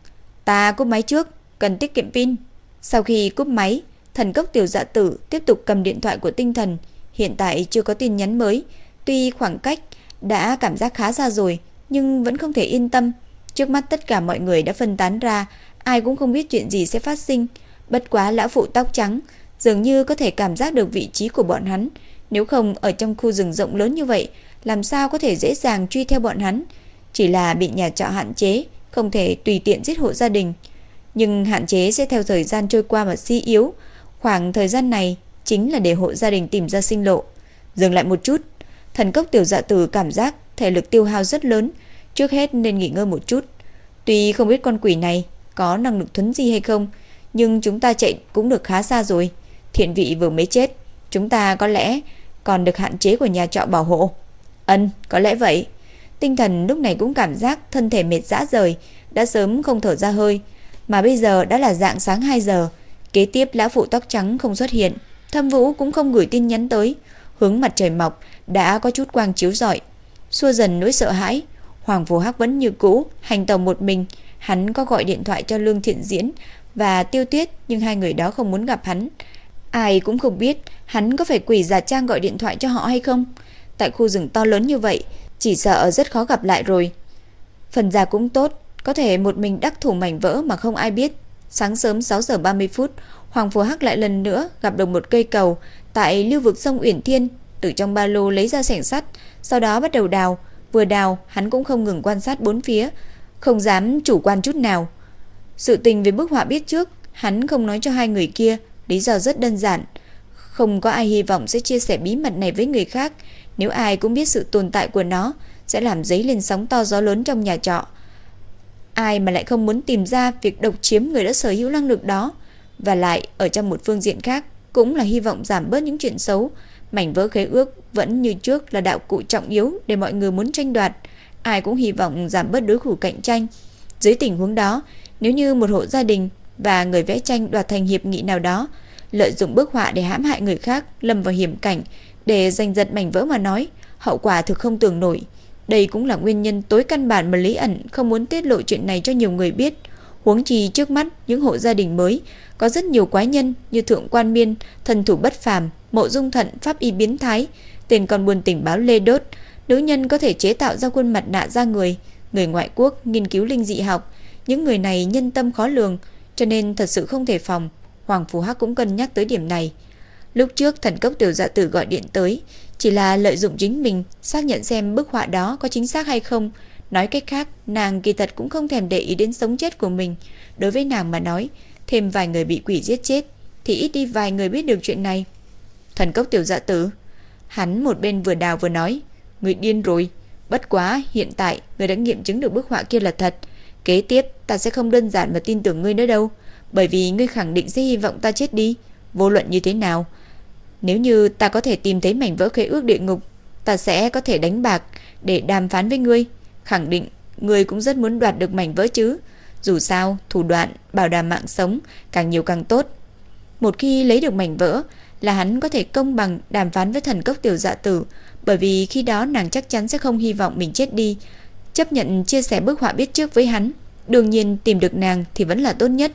Ta cúp máy trước, cần tiết kiệm pin. Sau khi cúp máy, thần cốc tiểu dạ tử tiếp tục cầm điện thoại của tinh thần, Hiện tại chưa có tin nhắn mới, tuy khoảng cách đã cảm giác khá xa rồi, nhưng vẫn không thể yên tâm. Trước mắt tất cả mọi người đã phân tán ra, ai cũng không biết chuyện gì sẽ phát sinh. Bất quá lão phụ tóc trắng dường như có thể cảm giác được vị trí của bọn hắn, nếu không ở trong khu rừng rộng lớn như vậy, làm sao có thể dễ dàng truy theo bọn hắn? Chỉ là bị nhà trọ hạn chế, không thể tùy tiện giết hộ gia đình. Nhưng hạn chế sẽ theo thời gian trôi qua mà suy yếu. Khoảng thời gian này, chính là để hộ gia đình tìm ra sinh lộ. Dừng lại một chút, thần cốc tiểu dạ tử cảm giác thể lực tiêu hao rất lớn, trước hết nên nghỉ ngơi một chút. Tuy không biết con quỷ này có năng lực thuấn di hay không, nhưng chúng ta chạy cũng được khá xa rồi. Thiện vị vừa mới chết, chúng ta có lẽ còn được hạn chế của nhà trọ bảo hộ. Ân, có lẽ vậy. Tinh thần lúc này cũng cảm giác thân thể mệt rã rời, đã sớm không thở ra hơi, mà bây giờ đã là dạng sáng 2 giờ, kế tiếp lão phụ tóc trắng không xuất hiện, Thâm Vũ cũng không gửi tin nhắn tới, hướng mặt trời mọc đã có chút quang chiếu rọi, xua dần nỗi sợ hãi. Hoàng vũ Hắc vẫn như cũ, hành tàu một mình, hắn có gọi điện thoại cho Lương Thiện Diễn và Tiêu Tuyết, nhưng hai người đó không muốn gặp hắn. Ai cũng không biết hắn có phải quỷ giả trang gọi điện thoại cho họ hay không. Tại khu rừng to lớn như vậy, chỉ sợ rất khó gặp lại rồi. Phần già cũng tốt, có thể một mình đắc thủ mảnh vỡ mà không ai biết. Sáng sớm 6 giờ 30 phút, Hoàng Phù Hắc lại lần nữa gặp được một cây cầu tại lưu vực sông Uyển Thiên từ trong ba lô lấy ra sẻng sắt, sau đó bắt đầu đào. Vừa đào, hắn cũng không ngừng quan sát bốn phía, không dám chủ quan chút nào. Sự tình về bức họa biết trước, hắn không nói cho hai người kia, lý do rất đơn giản. Không có ai hy vọng sẽ chia sẻ bí mật này với người khác, nếu ai cũng biết sự tồn tại của nó, sẽ làm dấy lên sóng to gió lớn trong nhà trọ. Ai mà lại không muốn tìm ra việc độc chiếm người đã sở hữu năng lực đó, và lại ở trong một phương diện khác cũng là hy vọng giảm bớt những chuyện xấu. Mảnh vỡ khế ước vẫn như trước là đạo cụ trọng yếu để mọi người muốn tranh đoạt. Ai cũng hy vọng giảm bớt đối thủ cạnh tranh. Dưới tình huống đó, nếu như một hộ gia đình và người vẽ tranh đoạt thành hiệp nghị nào đó, lợi dụng bức họa để hãm hại người khác, lâm vào hiểm cảnh để giành giật mảnh vỡ mà nói, hậu quả thực không tưởng nổi. Đây cũng là nguyên nhân tối căn bản mà Lý ẩn không muốn tiết lộ chuyện này cho nhiều người biết. Huống chi trước mắt những hộ gia đình mới có rất nhiều quái nhân như thượng quan miên, thần thủ bất phàm, mộ dung thận, pháp y biến thái, tiền còn buồn tỉnh báo lê đốt, nữ nhân có thể chế tạo ra khuôn mặt nạ ra người, người ngoại quốc nghiên cứu linh dị học, những người này nhân tâm khó lường, cho nên thật sự không thể phòng. Hoàng Phú Hắc cũng cân nhắc tới điểm này. Lúc trước thần cốc tiểu dạ tử gọi điện tới, chỉ là lợi dụng chính mình xác nhận xem bức họa đó có chính xác hay không. Nói cách khác, nàng kỳ thật cũng không thèm để ý đến sống chết của mình. Đối với nàng mà nói, thêm vài người bị quỷ giết chết, thì ít đi vài người biết được chuyện này. Thần cốc tiểu dạ tử, hắn một bên vừa đào vừa nói, người điên rồi. Bất quá, hiện tại người đã nghiệm chứng được bức họa kia là thật. Kế tiếp, ta sẽ không đơn giản mà tin tưởng ngươi nữa đâu, bởi vì ngươi khẳng định sẽ hy vọng ta chết đi. Vô luận như thế nào, nếu như ta có thể tìm thấy mảnh vỡ khế ước địa ngục, ta sẽ có thể đánh bạc để đàm phán với ngươi. Khẳng định ngươi cũng rất muốn đoạt được mảnh vỡ chứ. Dù sao, thủ đoạn bảo đảm mạng sống càng nhiều càng tốt. Một khi lấy được mảnh vỡ là hắn có thể công bằng đàm phán với thần cốc tiểu dạ tử, bởi vì khi đó nàng chắc chắn sẽ không hy vọng mình chết đi, chấp nhận chia sẻ bức họa biết trước với hắn. Đương nhiên tìm được nàng thì vẫn là tốt nhất,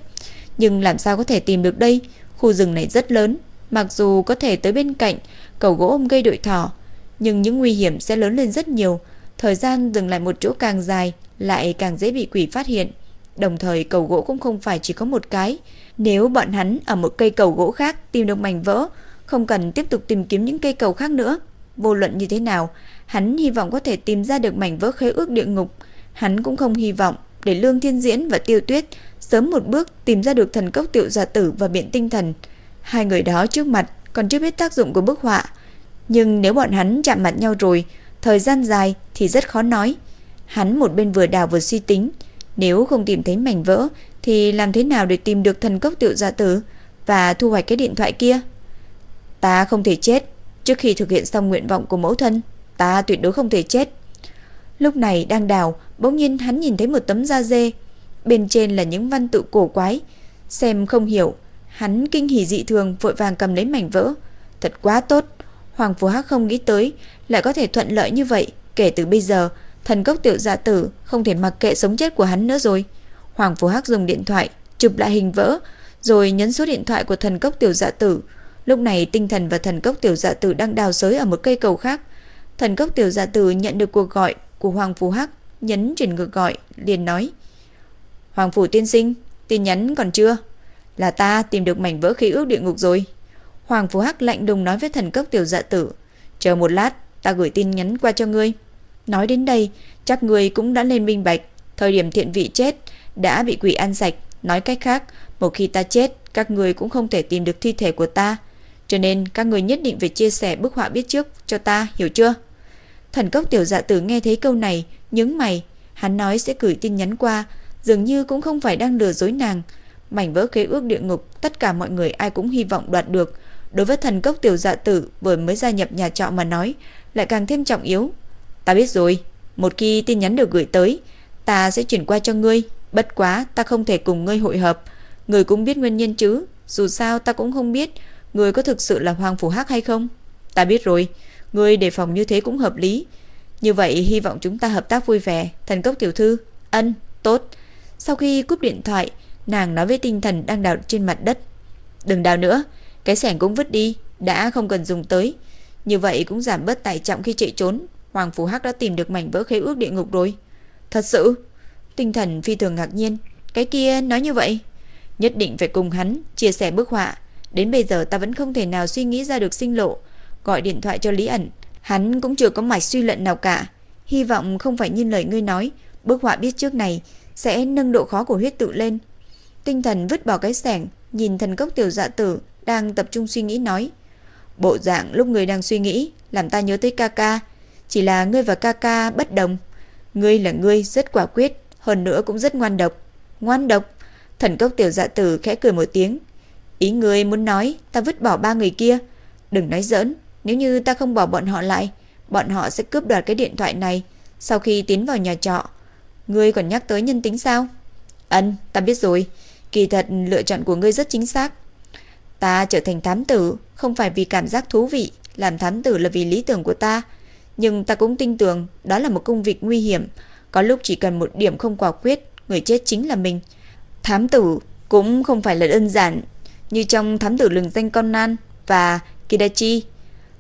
nhưng làm sao có thể tìm được đây? Khu rừng này rất lớn, Mặc dù có thể tới bên cạnh cầu gỗ ôm gây đội thỏ, nhưng những nguy hiểm sẽ lớn lên rất nhiều. Thời gian dừng lại một chỗ càng dài, lại càng dễ bị quỷ phát hiện. Đồng thời cầu gỗ cũng không phải chỉ có một cái. Nếu bọn hắn ở một cây cầu gỗ khác tìm được mảnh vỡ, không cần tiếp tục tìm kiếm những cây cầu khác nữa. Vô luận như thế nào, hắn hy vọng có thể tìm ra được mảnh vỡ khế ước địa ngục. Hắn cũng không hy vọng để Lương Thiên Diễn và Tiêu Tuyết sớm một bước tìm ra được thần cốc tiểu giả tử và biện tinh thần. Hai người đó trước mặt còn chưa biết tác dụng của bức họa, nhưng nếu bọn hắn chạm mặt nhau rồi, thời gian dài thì rất khó nói. Hắn một bên vừa đào vừa suy tính, nếu không tìm thấy mảnh vỡ thì làm thế nào để tìm được thần cốc tiểu gia tử và thu hoạch cái điện thoại kia? Ta không thể chết, trước khi thực hiện xong nguyện vọng của mẫu thân, ta tuyệt đối không thể chết. Lúc này đang đào, bỗng nhiên hắn nhìn thấy một tấm da dê, bên trên là những văn tự cổ quái, xem không hiểu, Hắn kinh hỉ dị thường vội vàng cầm lấy mảnh vỡ. Thật quá tốt, Hoàng Phù Hắc không nghĩ tới lại có thể thuận lợi như vậy. Kể từ bây giờ, thần cốc tiểu dạ tử không thể mặc kệ sống chết của hắn nữa rồi. Hoàng Phú Hắc dùng điện thoại chụp lại hình vỡ, rồi nhấn số điện thoại của thần cốc tiểu dạ tử. Lúc này tinh thần và thần cốc tiểu dạ tử đang đào sới ở một cây cầu khác. Thần cốc tiểu dạ tử nhận được cuộc gọi của Hoàng Phú Hắc, nhấn chuyển ngược gọi, liền nói: "Hoàng phủ tiên sinh, tin nhắn còn chưa?" Là ta tìm được mảnh vỡ khí ước địa ngục rồi. Hoàng Phú Hắc lạnh đùng nói với thần cốc tiểu dạ tử. Chờ một lát, ta gửi tin nhắn qua cho ngươi. Nói đến đây, chắc ngươi cũng đã lên minh bạch. Thời điểm thiện vị chết, đã bị quỷ ăn sạch. Nói cách khác, một khi ta chết, các ngươi cũng không thể tìm được thi thể của ta. Cho nên các người nhất định phải chia sẻ bức họa biết trước cho ta, hiểu chưa? Thần cốc tiểu dạ tử nghe thấy câu này, nhướng mày. Hắn nói sẽ gửi tin nhắn qua, dường như cũng không phải đang lừa dối nàng. Mảnh vỡ khế ước địa ngục Tất cả mọi người ai cũng hy vọng đoạt được Đối với thần cốc tiểu dạ tử Vừa mới gia nhập nhà trọ mà nói lại càng thêm trọng yếu. Ta biết rồi Một khi tin nhắn được gửi tới Ta sẽ chuyển qua cho ngươi. Bất quá ta không thể cùng ngươi hội hợp. Ngươi cũng biết nguyên nhân chứ Dù sao ta cũng không biết Ngươi có thực sự là Hoàng Phủ Hắc hay không. Ta biết rồi Ngươi đề phòng như thế cũng hợp lý. Như vậy hy vọng chúng ta hợp tác vui vẻ Thần cốc tiểu thư. Ân, tốt. Sau khi cúp điện thoại Nàng nói với tinh thần đang đào trên mặt đất. Đừng đào nữa Cái sẻng cũng vứt đi Đã không cần dùng tới. Như vậy cũng giảm bớt tải trọng khi chạy trốn Hoàng Phú Hắc đã tìm được mảnh vỡ khế ước địa ngục rồi Thật sự Tinh thần phi thường ngạc nhiên Cái kia nói như vậy Nhất định phải cùng hắn chia sẻ bức họa Đến bây giờ ta vẫn không thể nào suy nghĩ ra được sinh lộ gọi điện thoại cho Lý ẩn. Hắn cũng chưa có mạch suy luận nào cả. Hy vọng không phải như lời ngươi nói, bức họa biết trước này sẽ nâng độ khó của huyết tự lên. Tinh thần vứt bỏ cái sẻng, nhìn thần cốc tiểu dạ tử đang tập trung suy nghĩ nói. Bộ dạng lúc ngươi đang suy nghĩ, làm ta nhớ tới ca ca. Chỉ là ngươi và ca ca bất đồng. Ngươi là ngươi rất quả quyết, hơn nữa cũng rất ngoan độc. Ngoan độc? Thần cốc tiểu dạ tử khẽ cười một tiếng. Ý ngươi muốn nói ta vứt bỏ ba người kia. Đừng nói giỡn, nếu như ta không bỏ bọn họ lại, bọn họ sẽ cướp đoạt cái điện thoại này sau khi tiến vào nhà trọ. Ngươi còn nhắc tới nhân tính sao? Ân, ta biết rồi. Kỳ thật lựa chọn của ngươi rất chính xác. Ta trở thành thám tử không phải vì cảm giác thú vị, làm thám tử là vì lý tưởng của ta. Nhưng ta cũng tin tưởng đó là một công việc nguy hiểm. Có lúc chỉ cần một điểm không quả quyết, người chết chính là mình. Thám tử cũng không phải là đơn giản như trong thám tử lừng danh Conan và Kidachi.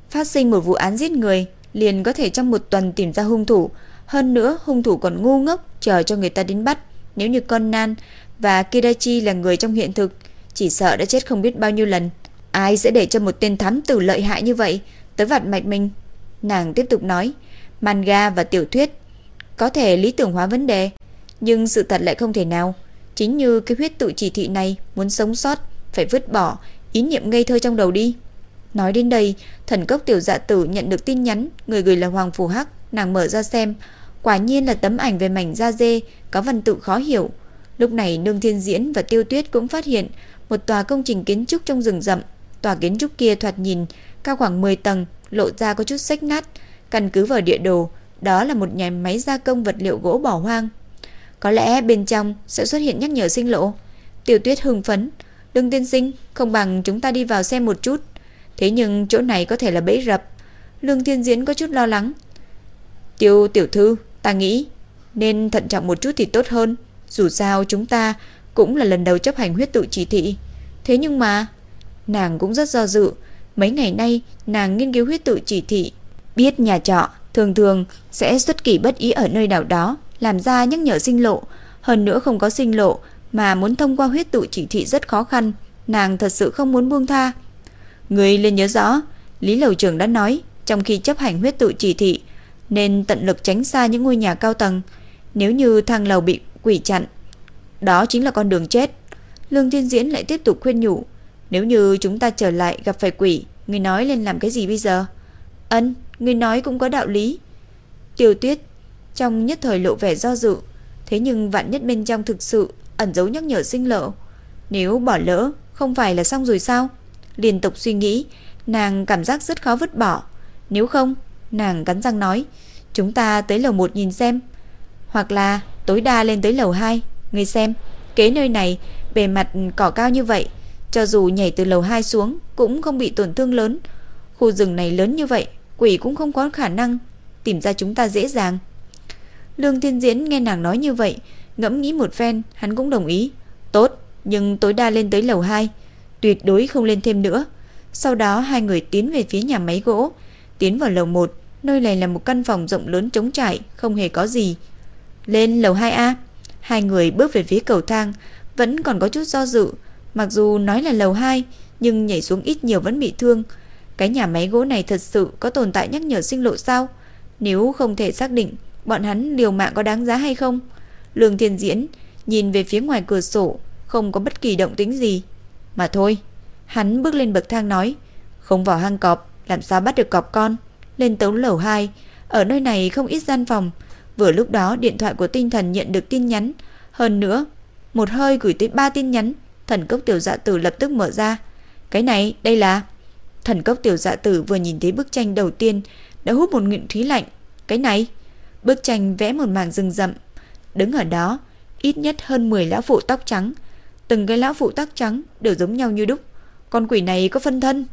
Phát sinh một vụ án giết người liền có thể trong một tuần tìm ra hung thủ. Hơn nữa hung thủ còn ngu ngốc chờ cho người ta đến bắt. Nếu như Conan và Kidachi là người trong hiện thực, chỉ sợ đã chết không biết bao nhiêu lần. Ai sẽ để cho một tên thám tử lợi hại như vậy tới vặt mạch mình? Nàng tiếp tục nói, manga và tiểu thuyết có thể lý tưởng hóa vấn đề, nhưng sự thật lại không thể nào. Chính như cái huyết tự chỉ thị này muốn sống sót phải vứt bỏ ý niệm ngây thơ trong đầu đi. Nói đến đây, thần cốc tiểu dạ tử nhận được tin nhắn, người gửi là Hoàng Phù Hắc, nàng mở ra xem, quả nhiên là tấm ảnh về mảnh da dê có văn tự khó hiểu. Lúc này Nương Thiên Diễn và Tiêu Tuyết cũng phát hiện một tòa công trình kiến trúc trong rừng rậm. Tòa kiến trúc kia thoạt nhìn cao khoảng 10 tầng, lộ ra có chút xách nát, căn cứ vào địa đồ, đó là một nhà máy gia công vật liệu gỗ bỏ hoang. Có lẽ bên trong sẽ xuất hiện nhắc nhở sinh lộ. Tiểu Tuyết hưng phấn, "Đừng tiên sinh, không bằng chúng ta đi vào xem một chút." Thế nhưng chỗ này có thể là bẫy rập. Lương Thiên Diễn có chút lo lắng. "Tiêu tiểu thư, ta nghĩ nên thận trọng một chút thì tốt hơn, dù sao chúng ta cũng là lần đầu chấp hành huyết tự chỉ thị. Thế nhưng mà nàng cũng rất do dự, mấy ngày nay nàng nghiên cứu huyết tự chỉ thị, biết nhà trọ thường thường sẽ xuất kỳ bất ý ở nơi nào đó, làm ra nhắc nhở sinh lộ, hơn nữa không có sinh lộ mà muốn thông qua huyết tụ chỉ thị rất khó khăn, nàng thật sự không muốn buông tha. Người lên nhớ rõ, Lý Lầu Trưởng đã nói, trong khi chấp hành huyết tụ chỉ thị, nên tận lực tránh xa những ngôi nhà cao tầng, nếu như thang lầu bị quỷ chặn, đó chính là con đường chết. Lương Thiên Diễn lại tiếp tục khuyên nhủ, nếu như chúng ta trở lại gặp phải quỷ, người nói lên làm cái gì bây giờ? Ân, người nói cũng có đạo lý. Tiêu Tuyết trong nhất thời lộ vẻ do dự, thế nhưng vạn nhất bên trong thực sự ẩn dấu nhắc nhở sinh lộ. Nếu bỏ lỡ, không phải là xong rồi sao? Liên tục suy nghĩ, nàng cảm giác rất khó vứt bỏ. Nếu không, nàng cắn răng nói, chúng ta tới lầu 1 nhìn xem. Hoặc là tối đa lên tới lầu 2, người xem. Kế nơi này, bề mặt cỏ cao như vậy, cho dù nhảy từ lầu 2 xuống cũng không bị tổn thương lớn. Khu rừng này lớn như vậy, quỷ cũng không có khả năng tìm ra chúng ta dễ dàng. Lương Thiên Diễn nghe nàng nói như vậy, ngẫm nghĩ một phen, hắn cũng đồng ý. Tốt, nhưng tối đa lên tới lầu 2, tuyệt đối không lên thêm nữa. Sau đó hai người tiến về phía nhà máy gỗ, tiến vào lầu 1, nơi này là một căn phòng rộng lớn trống trải, không hề có gì. Lên lầu 2A, hai người bước về phía cầu thang, vẫn còn có chút do dự, mặc dù nói là lầu 2, nhưng nhảy xuống ít nhiều vẫn bị thương. Cái nhà máy gỗ này thật sự có tồn tại nhắc nhở sinh lộ sao? Nếu không thể xác định bọn hắn liều mạng có đáng giá hay không? Lương Thiên Diễn nhìn về phía ngoài cửa sổ, không có bất kỳ động tĩnh gì. Mà thôi, hắn bước lên bậc thang nói, không vào hang cọp, làm sao bắt được cọp con? Lên tấu lầu 2, ở nơi này không ít gian phòng. Vừa lúc đó điện thoại của tinh thần nhận được tin nhắn, hơn nữa, một hơi gửi tới 3 tin nhắn, thần cốc tiểu dạ tử lập tức mở ra. Cái này, đây là... Thần cốc tiểu dạ tử vừa nhìn thấy bức tranh đầu tiên đã hút một ngụm khí lạnh. Cái này, bức tranh vẽ một mảng rừng rậm, Đứng ở đó, ít nhất hơn 10 lão phụ tóc trắng, từng cái lão phụ tóc trắng đều giống nhau như đúc. Con quỷ này có phân thân.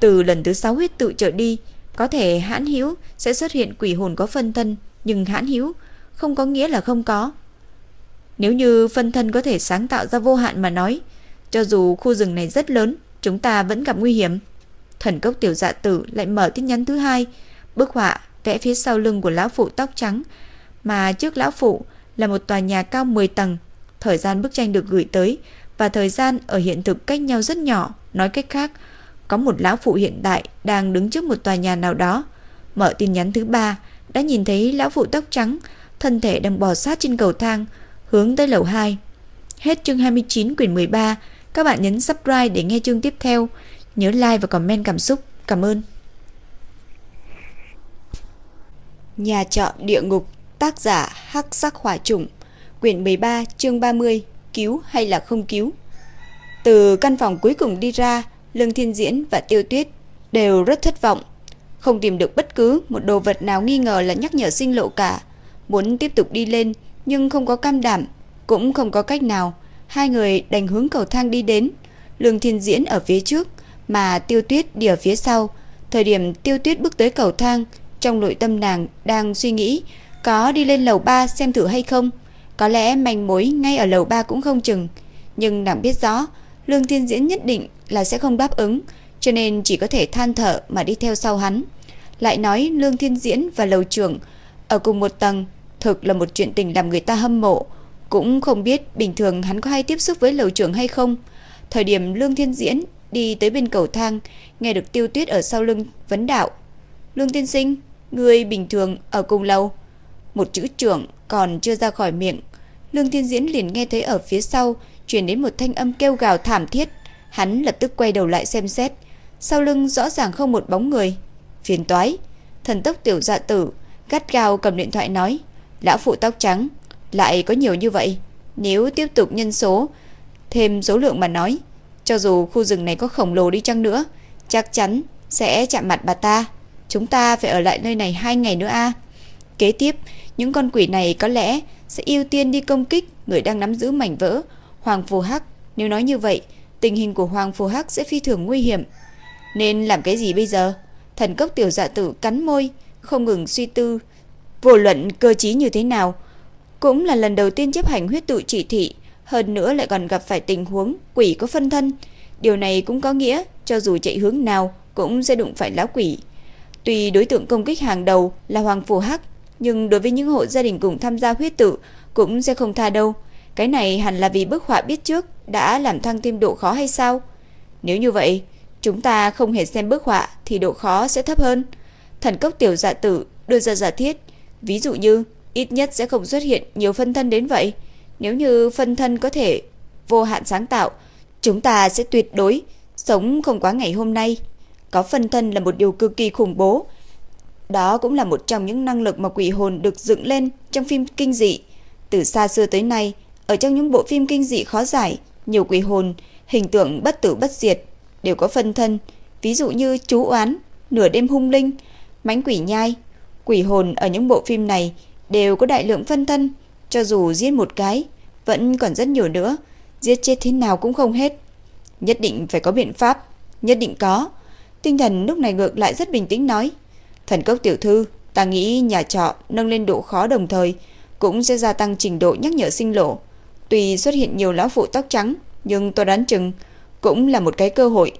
Từ lần thứ 6 huyết tự trở đi, có thể hãn hữu sẽ xuất hiện quỷ hồn có phân thân, nhưng hãn hữu không có nghĩa là không có. Nếu như phân thân có thể sáng tạo ra vô hạn mà nói, cho dù khu rừng này rất lớn, chúng ta vẫn gặp nguy hiểm. Thần cốc tiểu dạ tử lại mở tin nhắn thứ hai, bức họa vẽ phía sau lưng của lão phụ tóc trắng mà trước lão phụ là một tòa nhà cao 10 tầng. Thời gian bức tranh được gửi tới và thời gian ở hiện thực cách nhau rất nhỏ, nói cách khác, có một lão phụ hiện tại đang đứng trước một tòa nhà nào đó. Mở tin nhắn thứ ba, đã nhìn thấy lão phụ tóc trắng, thân thể đang bò sát trên cầu thang, hướng tới lầu 2. Hết chương 29 quyển 13, các bạn nhấn subscribe để nghe chương tiếp theo. Nhớ like và comment cảm xúc. Cảm ơn. Nhà trọ địa ngục, tác giả Hắc Sắc Hỏa Trùng, quyển 13, chương 30, cứu hay là không cứu. Từ căn phòng cuối cùng đi ra, Lương Thiên Diễn và Tiêu Tuyết đều rất thất vọng, không tìm được bất cứ một đồ vật nào nghi ngờ là nhắc nhở sinh lộ cả. Muốn tiếp tục đi lên nhưng không có cam đảm, cũng không có cách nào. Hai người đành hướng cầu thang đi đến. Lương Thiên Diễn ở phía trước, mà Tiêu Tuyết đi ở phía sau. Thời điểm Tiêu Tuyết bước tới cầu thang, trong nội tâm nàng đang suy nghĩ có đi lên lầu 3 xem thử hay không. Có lẽ manh mối ngay ở lầu 3 cũng không chừng. Nhưng nàng biết rõ, Lương Thiên Diễn nhất định là sẽ không đáp ứng, cho nên chỉ có thể than thở mà đi theo sau hắn. Lại nói Lương Thiên Diễn và lầu trưởng ở cùng một tầng, thực là một chuyện tình làm người ta hâm mộ. Cũng không biết bình thường hắn có hay tiếp xúc với lầu trưởng hay không. Thời điểm Lương Thiên Diễn đi tới bên cầu thang, nghe được Tiêu Tuyết ở sau lưng vấn đạo. Lương Tiên Sinh, người bình thường ở cùng lầu. Một chữ trưởng còn chưa ra khỏi miệng. Lương Thiên Diễn liền nghe thấy ở phía sau truyền đến một thanh âm kêu gào thảm thiết. Hắn lập tức quay đầu lại xem xét. Sau lưng rõ ràng không một bóng người. Phiền toái. Thần tốc tiểu dạ tử, gắt gao cầm điện thoại nói. Lão phụ tóc trắng, lại có nhiều như vậy. Nếu tiếp tục nhân số, thêm số lượng mà nói, cho dù khu rừng này có khổng lồ đi chăng nữa, chắc chắn sẽ chạm mặt bà ta. Chúng ta phải ở lại nơi này hai ngày nữa a. Kế tiếp, những con quỷ này có lẽ sẽ ưu tiên đi công kích người đang nắm giữ mảnh vỡ Hoàng Phù Hắc. Nếu nói như vậy, tình hình của Hoàng Phù Hắc sẽ phi thường nguy hiểm. Nên làm cái gì bây giờ? Thần cốc tiểu dạ tử cắn môi, không ngừng suy tư. Vô luận cơ trí như thế nào, cũng là lần đầu tiên chấp hành huyết tụ chỉ thị, hơn nữa lại còn gặp phải tình huống quỷ có phân thân. Điều này cũng có nghĩa, cho dù chạy hướng nào cũng sẽ đụng phải lão quỷ. Tuy đối tượng công kích hàng đầu là Hoàng Phù Hắc, nhưng đối với những hộ gia đình cùng tham gia huyết tự cũng sẽ không tha đâu. Cái này hẳn là vì bức họa biết trước đã làm thăng thêm độ khó hay sao? Nếu như vậy, chúng ta không hề xem bức họa thì độ khó sẽ thấp hơn. Thần cốc tiểu dạ tử đưa ra giả thiết, ví dụ như ít nhất sẽ không xuất hiện nhiều phân thân đến vậy. Nếu như phân thân có thể vô hạn sáng tạo, chúng ta sẽ tuyệt đối sống không quá ngày hôm nay. Có phân thân là một điều cực kỳ khủng bố. Đó cũng là một trong những năng lực mà quỷ hồn được dựng lên trong phim kinh dị. Từ xa xưa tới nay, ở trong những bộ phim kinh dị khó giải, nhiều quỷ hồn, hình tượng bất tử bất diệt, đều có phân thân. Ví dụ như chú oán, nửa đêm hung linh, mánh quỷ nhai. Quỷ hồn ở những bộ phim này đều có đại lượng phân thân, cho dù giết một cái, vẫn còn rất nhiều nữa, giết chết thế nào cũng không hết. Nhất định phải có biện pháp, nhất định có. Tinh thần lúc này ngược lại rất bình tĩnh nói, thần cốc tiểu thư, ta nghĩ nhà trọ nâng lên độ khó đồng thời, cũng sẽ gia tăng trình độ nhắc nhở sinh lộ. Tuy xuất hiện nhiều lão phụ tóc trắng, nhưng tôi đoán chừng cũng là một cái cơ hội.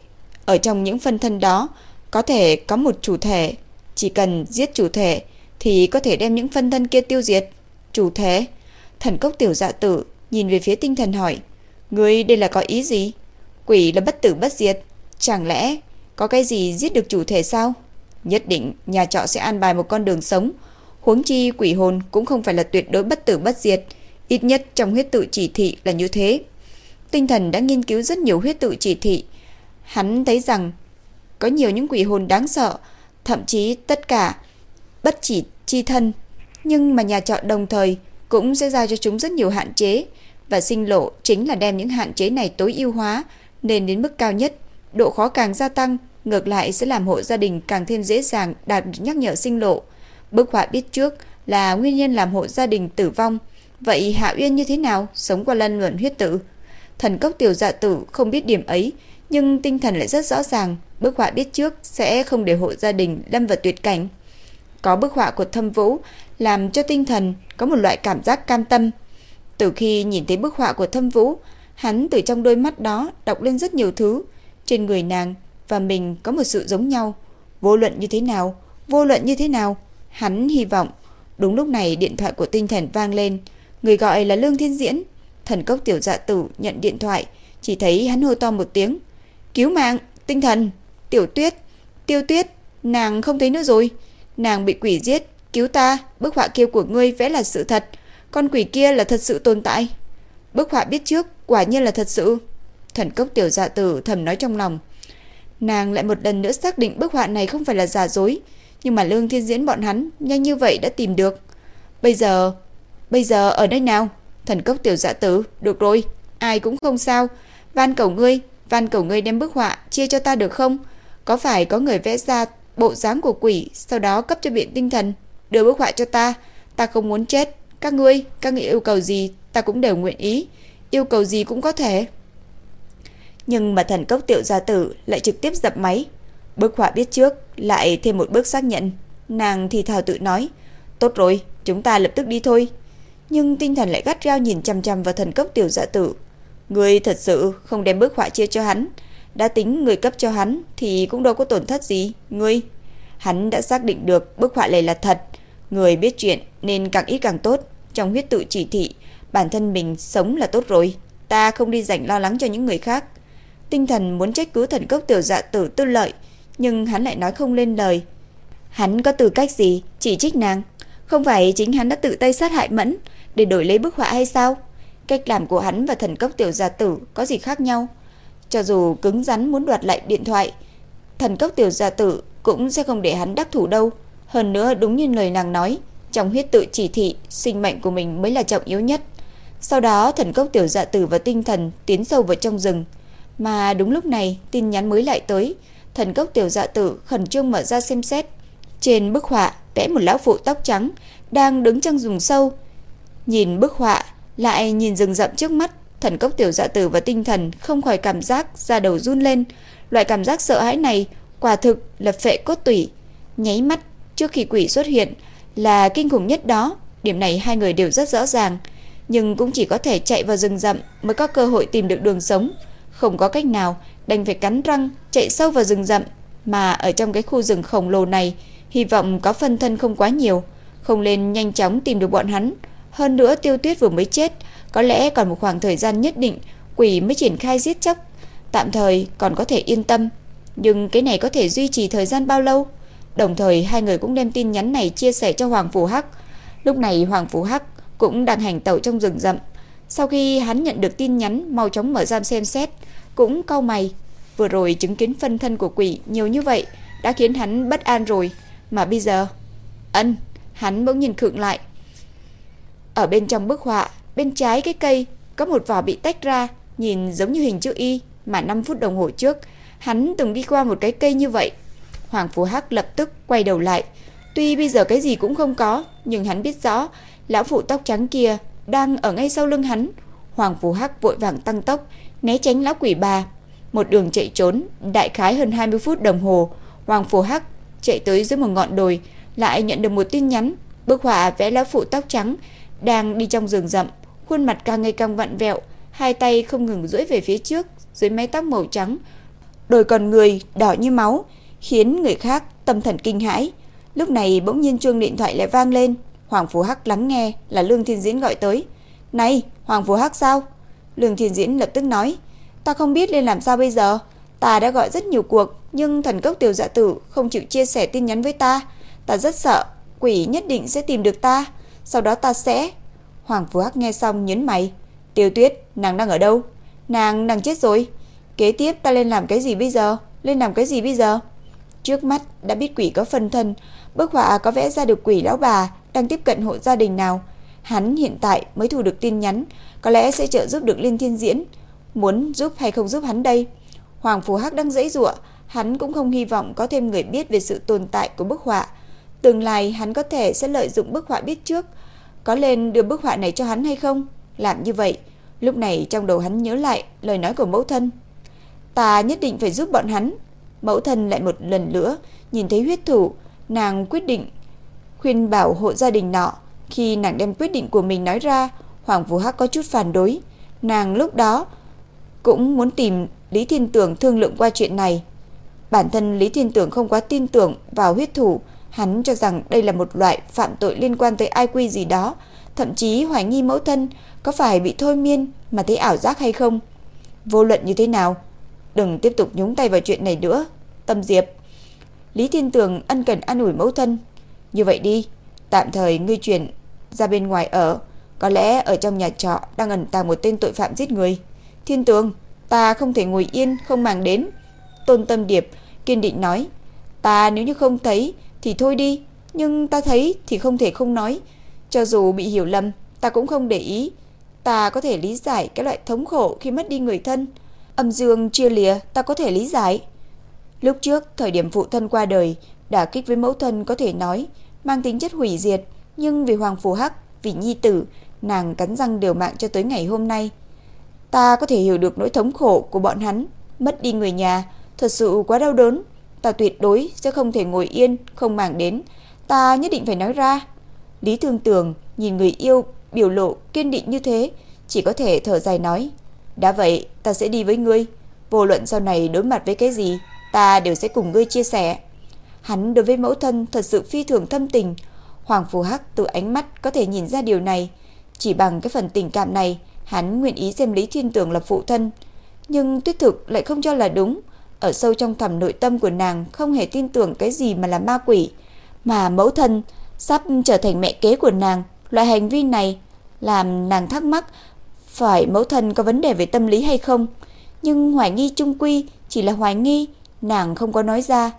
Ở trong những phân thân đó, có thể có một chủ thể, chỉ cần giết chủ thể thì có thể đem những phân thân kia tiêu diệt. Chủ thể? Thần cốc tiểu dạ tử nhìn về phía tinh thần hỏi, ngươi đây là có ý gì? Quỷ là bất tử bất diệt, chẳng lẽ có cái gì giết được chủ thể sao? Nhất định nhà trọ sẽ an bài một con đường sống, huống chi quỷ hồn cũng không phải là tuyệt đối bất tử bất diệt, ít nhất trong huyết tự chỉ thị là như thế. Tinh thần đã nghiên cứu rất nhiều huyết tự chỉ thị, hắn thấy rằng có nhiều những quỷ hồn đáng sợ, thậm chí tất cả bất chỉ chi thân, nhưng mà nhà trọ đồng thời cũng sẽ ra cho chúng rất nhiều hạn chế và sinh lộ chính là đem những hạn chế này tối ưu hóa nên đến mức cao nhất, độ khó càng gia tăng, ngược lại sẽ làm hộ gia đình càng thêm dễ dàng đạt nhắc nhở sinh lộ. Bức họa biết trước là nguyên nhân làm hộ gia đình tử vong, vậy Hạ Uyên như thế nào? Sống qua lân luận huyết tử? Thần cốc tiểu dạ tử không biết điểm ấy, nhưng tinh thần lại rất rõ ràng, bức họa biết trước sẽ không để hộ gia đình lâm vào tuyệt cảnh. Có bức họa của Thâm Vũ làm cho tinh thần có một loại cảm giác cam tâm. Từ khi nhìn thấy bức họa của Thâm Vũ, hắn từ trong đôi mắt đó đọc lên rất nhiều thứ. Trên người nàng và mình có một sự giống nhau. Vô luận như thế nào, vô luận như thế nào, hắn hy vọng. Đúng lúc này điện thoại của tinh thần vang lên. Người gọi là Lương Thiên Diễn. Thần cốc tiểu dạ tử nhận điện thoại, chỉ thấy hắn hô to một tiếng. Cứu mạng, tinh thần. Tiểu Tuyết, Tiêu Tuyết, nàng không thấy nữa rồi. Nàng bị quỷ giết, cứu ta, bức họa kia của ngươi vẽ là sự thật, con quỷ kia là thật sự tồn tại. Bức họa biết trước, quả nhiên là thật sự. Thần cốc tiểu dạ tử thầm nói trong lòng. Nàng lại một lần nữa xác định bức họa này không phải là giả dối, nhưng mà Lương Thiên Diễn bọn hắn nhanh như vậy đã tìm được. Bây giờ, bây giờ ở nơi nào? Thần cốc tiểu dạ tử, được rồi, ai cũng không sao. Van cầu ngươi, van cầu ngươi đem bức họa chia cho ta được không? Có phải có người vẽ ra bộ dáng của quỷ, sau đó cấp cho biện tinh thần, đưa bức họa cho ta, ta không muốn chết. Các ngươi, các ngươi yêu cầu gì, ta cũng đều nguyện ý, yêu cầu gì cũng có thể. Nhưng mà thần cốc tiểu gia tử lại trực tiếp dập máy. Bức họa biết trước, lại thêm một bước xác nhận. Nàng thì thào tự nói, tốt rồi, chúng ta lập tức đi thôi. Nhưng tinh thần lại gắt gao nhìn chăm chăm vào thần cốc tiểu dạ tử. Người thật sự không đem bức họa chia cho hắn. Đã tính người cấp cho hắn thì cũng đâu có tổn thất gì. Ngươi, hắn đã xác định được bức họa này là thật. Người biết chuyện nên càng ít càng tốt. Trong huyết tự chỉ thị, bản thân mình sống là tốt rồi. Ta không đi rảnh lo lắng cho những người khác. Tinh thần muốn trách cứ thần cốc tiểu dạ tử tư lợi, nhưng hắn lại nói không lên lời. Hắn có tư cách gì chỉ trích nàng? Không phải chính hắn đã tự tay sát hại Mẫn để đổi lấy bức họa hay sao? Cách làm của hắn và thần cốc tiểu gia tử có gì khác nhau? Cho dù cứng rắn muốn đoạt lại điện thoại, thần cốc tiểu gia tử cũng sẽ không để hắn đắc thủ đâu. Hơn nữa đúng như lời nàng nói, trong huyết tự chỉ thị, sinh mệnh của mình mới là trọng yếu nhất. Sau đó thần cốc tiểu dạ tử và tinh thần tiến sâu vào trong rừng. Mà đúng lúc này tin nhắn mới lại tới, thần cốc tiểu dạ tử khẩn trương mở ra xem xét. Trên bức họa vẽ một lão phụ tóc trắng đang đứng trong rừng sâu. Nhìn bức họa, lại nhìn rừng rậm trước mắt, thần cốc tiểu dạ tử và tinh thần không khỏi cảm giác da đầu run lên. Loại cảm giác sợ hãi này quả thực là phệ cốt tủy. Nháy mắt trước khi quỷ xuất hiện là kinh khủng nhất đó, điểm này hai người đều rất rõ ràng, nhưng cũng chỉ có thể chạy vào rừng rậm mới có cơ hội tìm được đường sống, không có cách nào, đành phải cắn răng chạy sâu vào rừng rậm, mà ở trong cái khu rừng khổng lồ này, hy vọng có phân thân không quá nhiều, không nên nhanh chóng tìm được bọn hắn. Hơn nữa Tiêu Tuyết vừa mới chết, có lẽ còn một khoảng thời gian nhất định quỷ mới triển khai giết chóc, tạm thời còn có thể yên tâm, nhưng cái này có thể duy trì thời gian bao lâu? Đồng thời hai người cũng đem tin nhắn này chia sẻ cho Hoàng Phủ Hắc. Lúc này Hoàng Phủ Hắc cũng đang hành tẩu trong rừng rậm. Sau khi hắn nhận được tin nhắn, mau chóng mở ra xem xét, cũng cau mày. Vừa rồi chứng kiến phân thân của quỷ nhiều như vậy đã khiến hắn bất an rồi, mà bây giờ, ân, hắn bỗng nhìn khựng lại. Ở bên trong bức họa, bên trái cái cây có một vỏ bị tách ra, nhìn giống như hình chữ Y, mà 5 phút đồng hồ trước, hắn từng đi qua một cái cây như vậy. Hoàng Phú Hắc lập tức quay đầu lại. Tuy bây giờ cái gì cũng không có, nhưng hắn biết rõ, lão phụ tóc trắng kia đang ở ngay sau lưng hắn. Hoàng Phú Hắc vội vàng tăng tốc, né tránh lão quỷ bà. Một đường chạy trốn, đại khái hơn 20 phút đồng hồ, Hoàng Phú Hắc chạy tới dưới một ngọn đồi, lại nhận được một tin nhắn. Bức họa vẽ lão phụ tóc trắng đang đi trong rừng rậm, khuôn mặt càng ngày càng vặn vẹo, hai tay không ngừng duỗi về phía trước, dưới mái tóc màu trắng, đôi con người đỏ như máu, khiến người khác tâm thần kinh hãi. Lúc này bỗng nhiên chuông điện thoại lại vang lên, Hoàng Phú Hắc lắng nghe là Lương Thiên Diễn gọi tới. "Này, Hoàng Phú Hắc sao?" Lương Thiên Diễn lập tức nói, "Ta không biết nên làm sao bây giờ, ta đã gọi rất nhiều cuộc, nhưng thần cốc tiểu dạ tử không chịu chia sẻ tin nhắn với ta, ta rất sợ quỷ nhất định sẽ tìm được ta, sau đó ta sẽ..." Hoàng Phú Hắc nghe xong nhấn mày, "Tiêu Tuyết, nàng đang ở đâu?" "Nàng đang chết rồi." Kế tiếp ta lên làm cái gì bây giờ? Lên làm cái gì bây giờ? Trước mắt đã biết quỷ có phân thân, bức họa có vẽ ra được quỷ lão bà đang tiếp cận hộ gia đình nào. Hắn hiện tại mới thu được tin nhắn, có lẽ sẽ trợ giúp được Liên Thiên Diễn. Muốn giúp hay không giúp hắn đây? Hoàng Phù Hắc đang dãy dụa, hắn cũng không hy vọng có thêm người biết về sự tồn tại của bức họa. Tương lai hắn có thể sẽ lợi dụng bức họa biết trước, có nên đưa bức họa này cho hắn hay không? Làm như vậy, lúc này trong đầu hắn nhớ lại lời nói của mẫu thân. Ta nhất định phải giúp bọn hắn. Mẫu thân lại một lần nữa nhìn thấy huyết thủ, nàng quyết định khuyên bảo hộ gia đình nọ. Khi nàng đem quyết định của mình nói ra, Hoàng Vũ Hắc có chút phản đối. Nàng lúc đó cũng muốn tìm Lý Thiên tường thương lượng qua chuyện này. Bản thân Lý Thiên Tưởng không quá tin tưởng vào huyết thủ, hắn cho rằng đây là một loại phạm tội liên quan tới ai quy gì đó, thậm chí hoài nghi mẫu thân có phải bị thôi miên mà thấy ảo giác hay không. Vô luận như thế nào, đừng tiếp tục nhúng tay vào chuyện này nữa. Tâm Diệp. Lý Thiên Tường ân cần an ủi mẫu thân. Như vậy đi, tạm thời ngươi chuyển ra bên ngoài ở, có lẽ ở trong nhà trọ đang ẩn tàng một tên tội phạm giết người. Thiên Tường, ta không thể ngồi yên không màng đến. Tôn Tâm Điệp kiên định nói, ta nếu như không thấy thì thôi đi, nhưng ta thấy thì không thể không nói. Cho dù bị hiểu lầm, ta cũng không để ý. Ta có thể lý giải cái loại thống khổ khi mất đi người thân. Âm dương chia lìa, ta có thể lý giải. Lúc trước, thời điểm phụ thân qua đời, đả kích với mẫu thân có thể nói mang tính chất hủy diệt, nhưng vì Hoàng Phù Hắc, vì nhi tử, nàng cắn răng đều mạng cho tới ngày hôm nay. Ta có thể hiểu được nỗi thống khổ của bọn hắn, mất đi người nhà, thật sự quá đau đớn. Ta tuyệt đối sẽ không thể ngồi yên, không màng đến, ta nhất định phải nói ra. Lý Thương Tường nhìn người yêu biểu lộ kiên định như thế, chỉ có thể thở dài nói, đã vậy ta sẽ đi với ngươi, vô luận sau này đối mặt với cái gì, ta đều sẽ cùng ngươi chia sẻ. Hắn đối với mẫu thân thật sự phi thường thâm tình, Hoàng Phù Hắc từ ánh mắt có thể nhìn ra điều này, chỉ bằng cái phần tình cảm này, hắn nguyện ý xem Lý Thiên Tường là phụ thân, nhưng tuyết thực lại không cho là đúng. Ở sâu trong thẳm nội tâm của nàng không hề tin tưởng cái gì mà là ma quỷ, mà mẫu thân sắp trở thành mẹ kế của nàng, loại hành vi này làm nàng thắc mắc phải mẫu thân có vấn đề về tâm lý hay không. Nhưng hoài nghi trung quy chỉ là hoài nghi, nàng không có nói ra.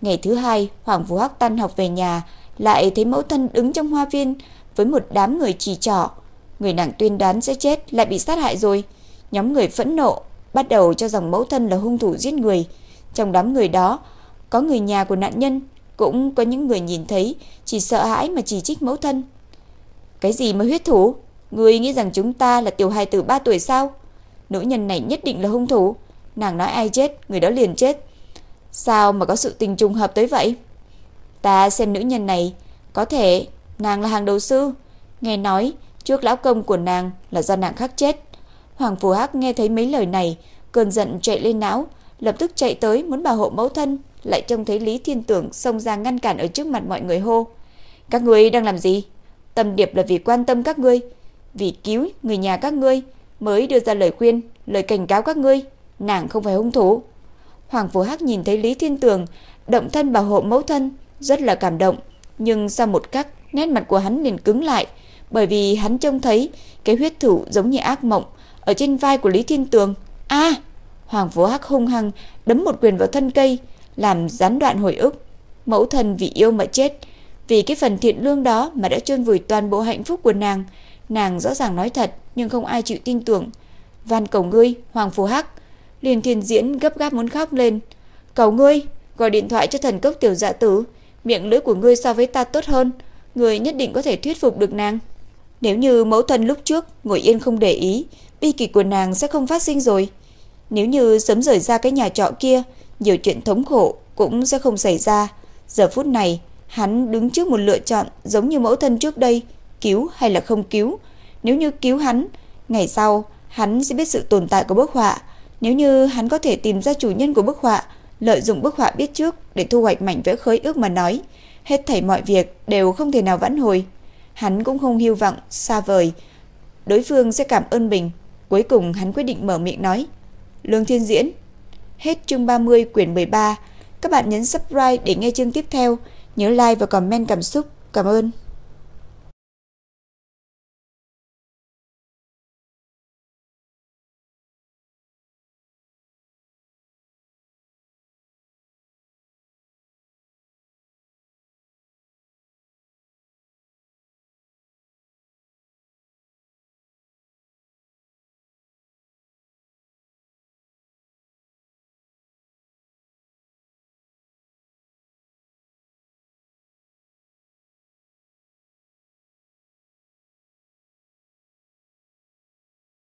Ngày thứ hai, Hoàng Vũ Hắc tan học về nhà, lại thấy mẫu thân đứng trong hoa viên với một đám người chỉ trỏ. Người nàng tuyên đoán sẽ chết lại bị sát hại rồi. Nhóm người phẫn nộ, bắt đầu cho rằng mẫu thân là hung thủ giết người. Trong đám người đó, có người nhà của nạn nhân, cũng có những người nhìn thấy chỉ sợ hãi mà chỉ trích mẫu thân. Cái gì mà huyết thủ? Người nghĩ rằng chúng ta là tiểu hài tử 3 tuổi sao? Nữ nhân này nhất định là hung thủ. Nàng nói ai chết, người đó liền chết. Sao mà có sự tình trùng hợp tới vậy? Ta xem nữ nhân này, có thể nàng là hàng đầu sư. Nghe nói, trước lão công của nàng là do nàng khắc chết. Hoàng Phù Hắc nghe thấy mấy lời này, cơn giận chạy lên não, lập tức chạy tới muốn bảo hộ mẫu thân, lại trông thấy Lý Thiên Tưởng xông ra ngăn cản ở trước mặt mọi người hô. Các ngươi đang làm gì? Tâm điệp là vì quan tâm các ngươi, vì cứu người nhà các ngươi mới đưa ra lời khuyên, lời cảnh cáo các ngươi, nàng không phải hung thủ. Hoàng Phù Hắc nhìn thấy Lý Thiên Tường động thân bảo hộ mẫu thân, rất là cảm động, nhưng sau một khắc, nét mặt của hắn liền cứng lại, bởi vì hắn trông thấy cái huyết thủ giống như ác mộng ở trên vai của Lý Thiên Tường. A! Hoàng Phù Hắc hung hăng đấm một quyền vào thân cây, làm gián đoạn hồi ức. Mẫu thân vì yêu mà chết, vì cái phần thiện lương đó mà đã chôn vùi toàn bộ hạnh phúc của nàng. Nàng rõ ràng nói thật, nhưng không ai chịu tin tưởng. Van cầu ngươi, Hoàng Phù Hắc, Liên Thiên Diễn gấp gáp muốn khóc lên. Cầu ngươi, gọi điện thoại cho thần cốc tiểu dạ tử, miệng lưỡi của ngươi so với ta tốt hơn, ngươi nhất định có thể thuyết phục được nàng. Nếu như mẫu thân lúc trước ngồi yên không để ý, bi kịch của nàng sẽ không phát sinh rồi. Nếu như sớm rời ra cái nhà trọ kia, nhiều chuyện thống khổ cũng sẽ không xảy ra. Giờ phút này, hắn đứng trước một lựa chọn giống như mẫu thân trước đây, cứu hay là không cứu. Nếu như cứu hắn, ngày sau hắn sẽ biết sự tồn tại của bức họa. Nếu như hắn có thể tìm ra chủ nhân của bức họa, lợi dụng bức họa biết trước để thu hoạch mảnh vẽ khơi ước mà nói, hết thảy mọi việc đều không thể nào vãn hồi. Hắn cũng không hy vọng xa vời đối phương sẽ cảm ơn mình. Cuối cùng hắn quyết định mở miệng nói: "Lương Thiên Diễn, Hết chương 30 quyển 13. Các bạn nhấn subscribe để nghe chương tiếp theo. Nhớ like và comment cảm xúc. Cảm ơn.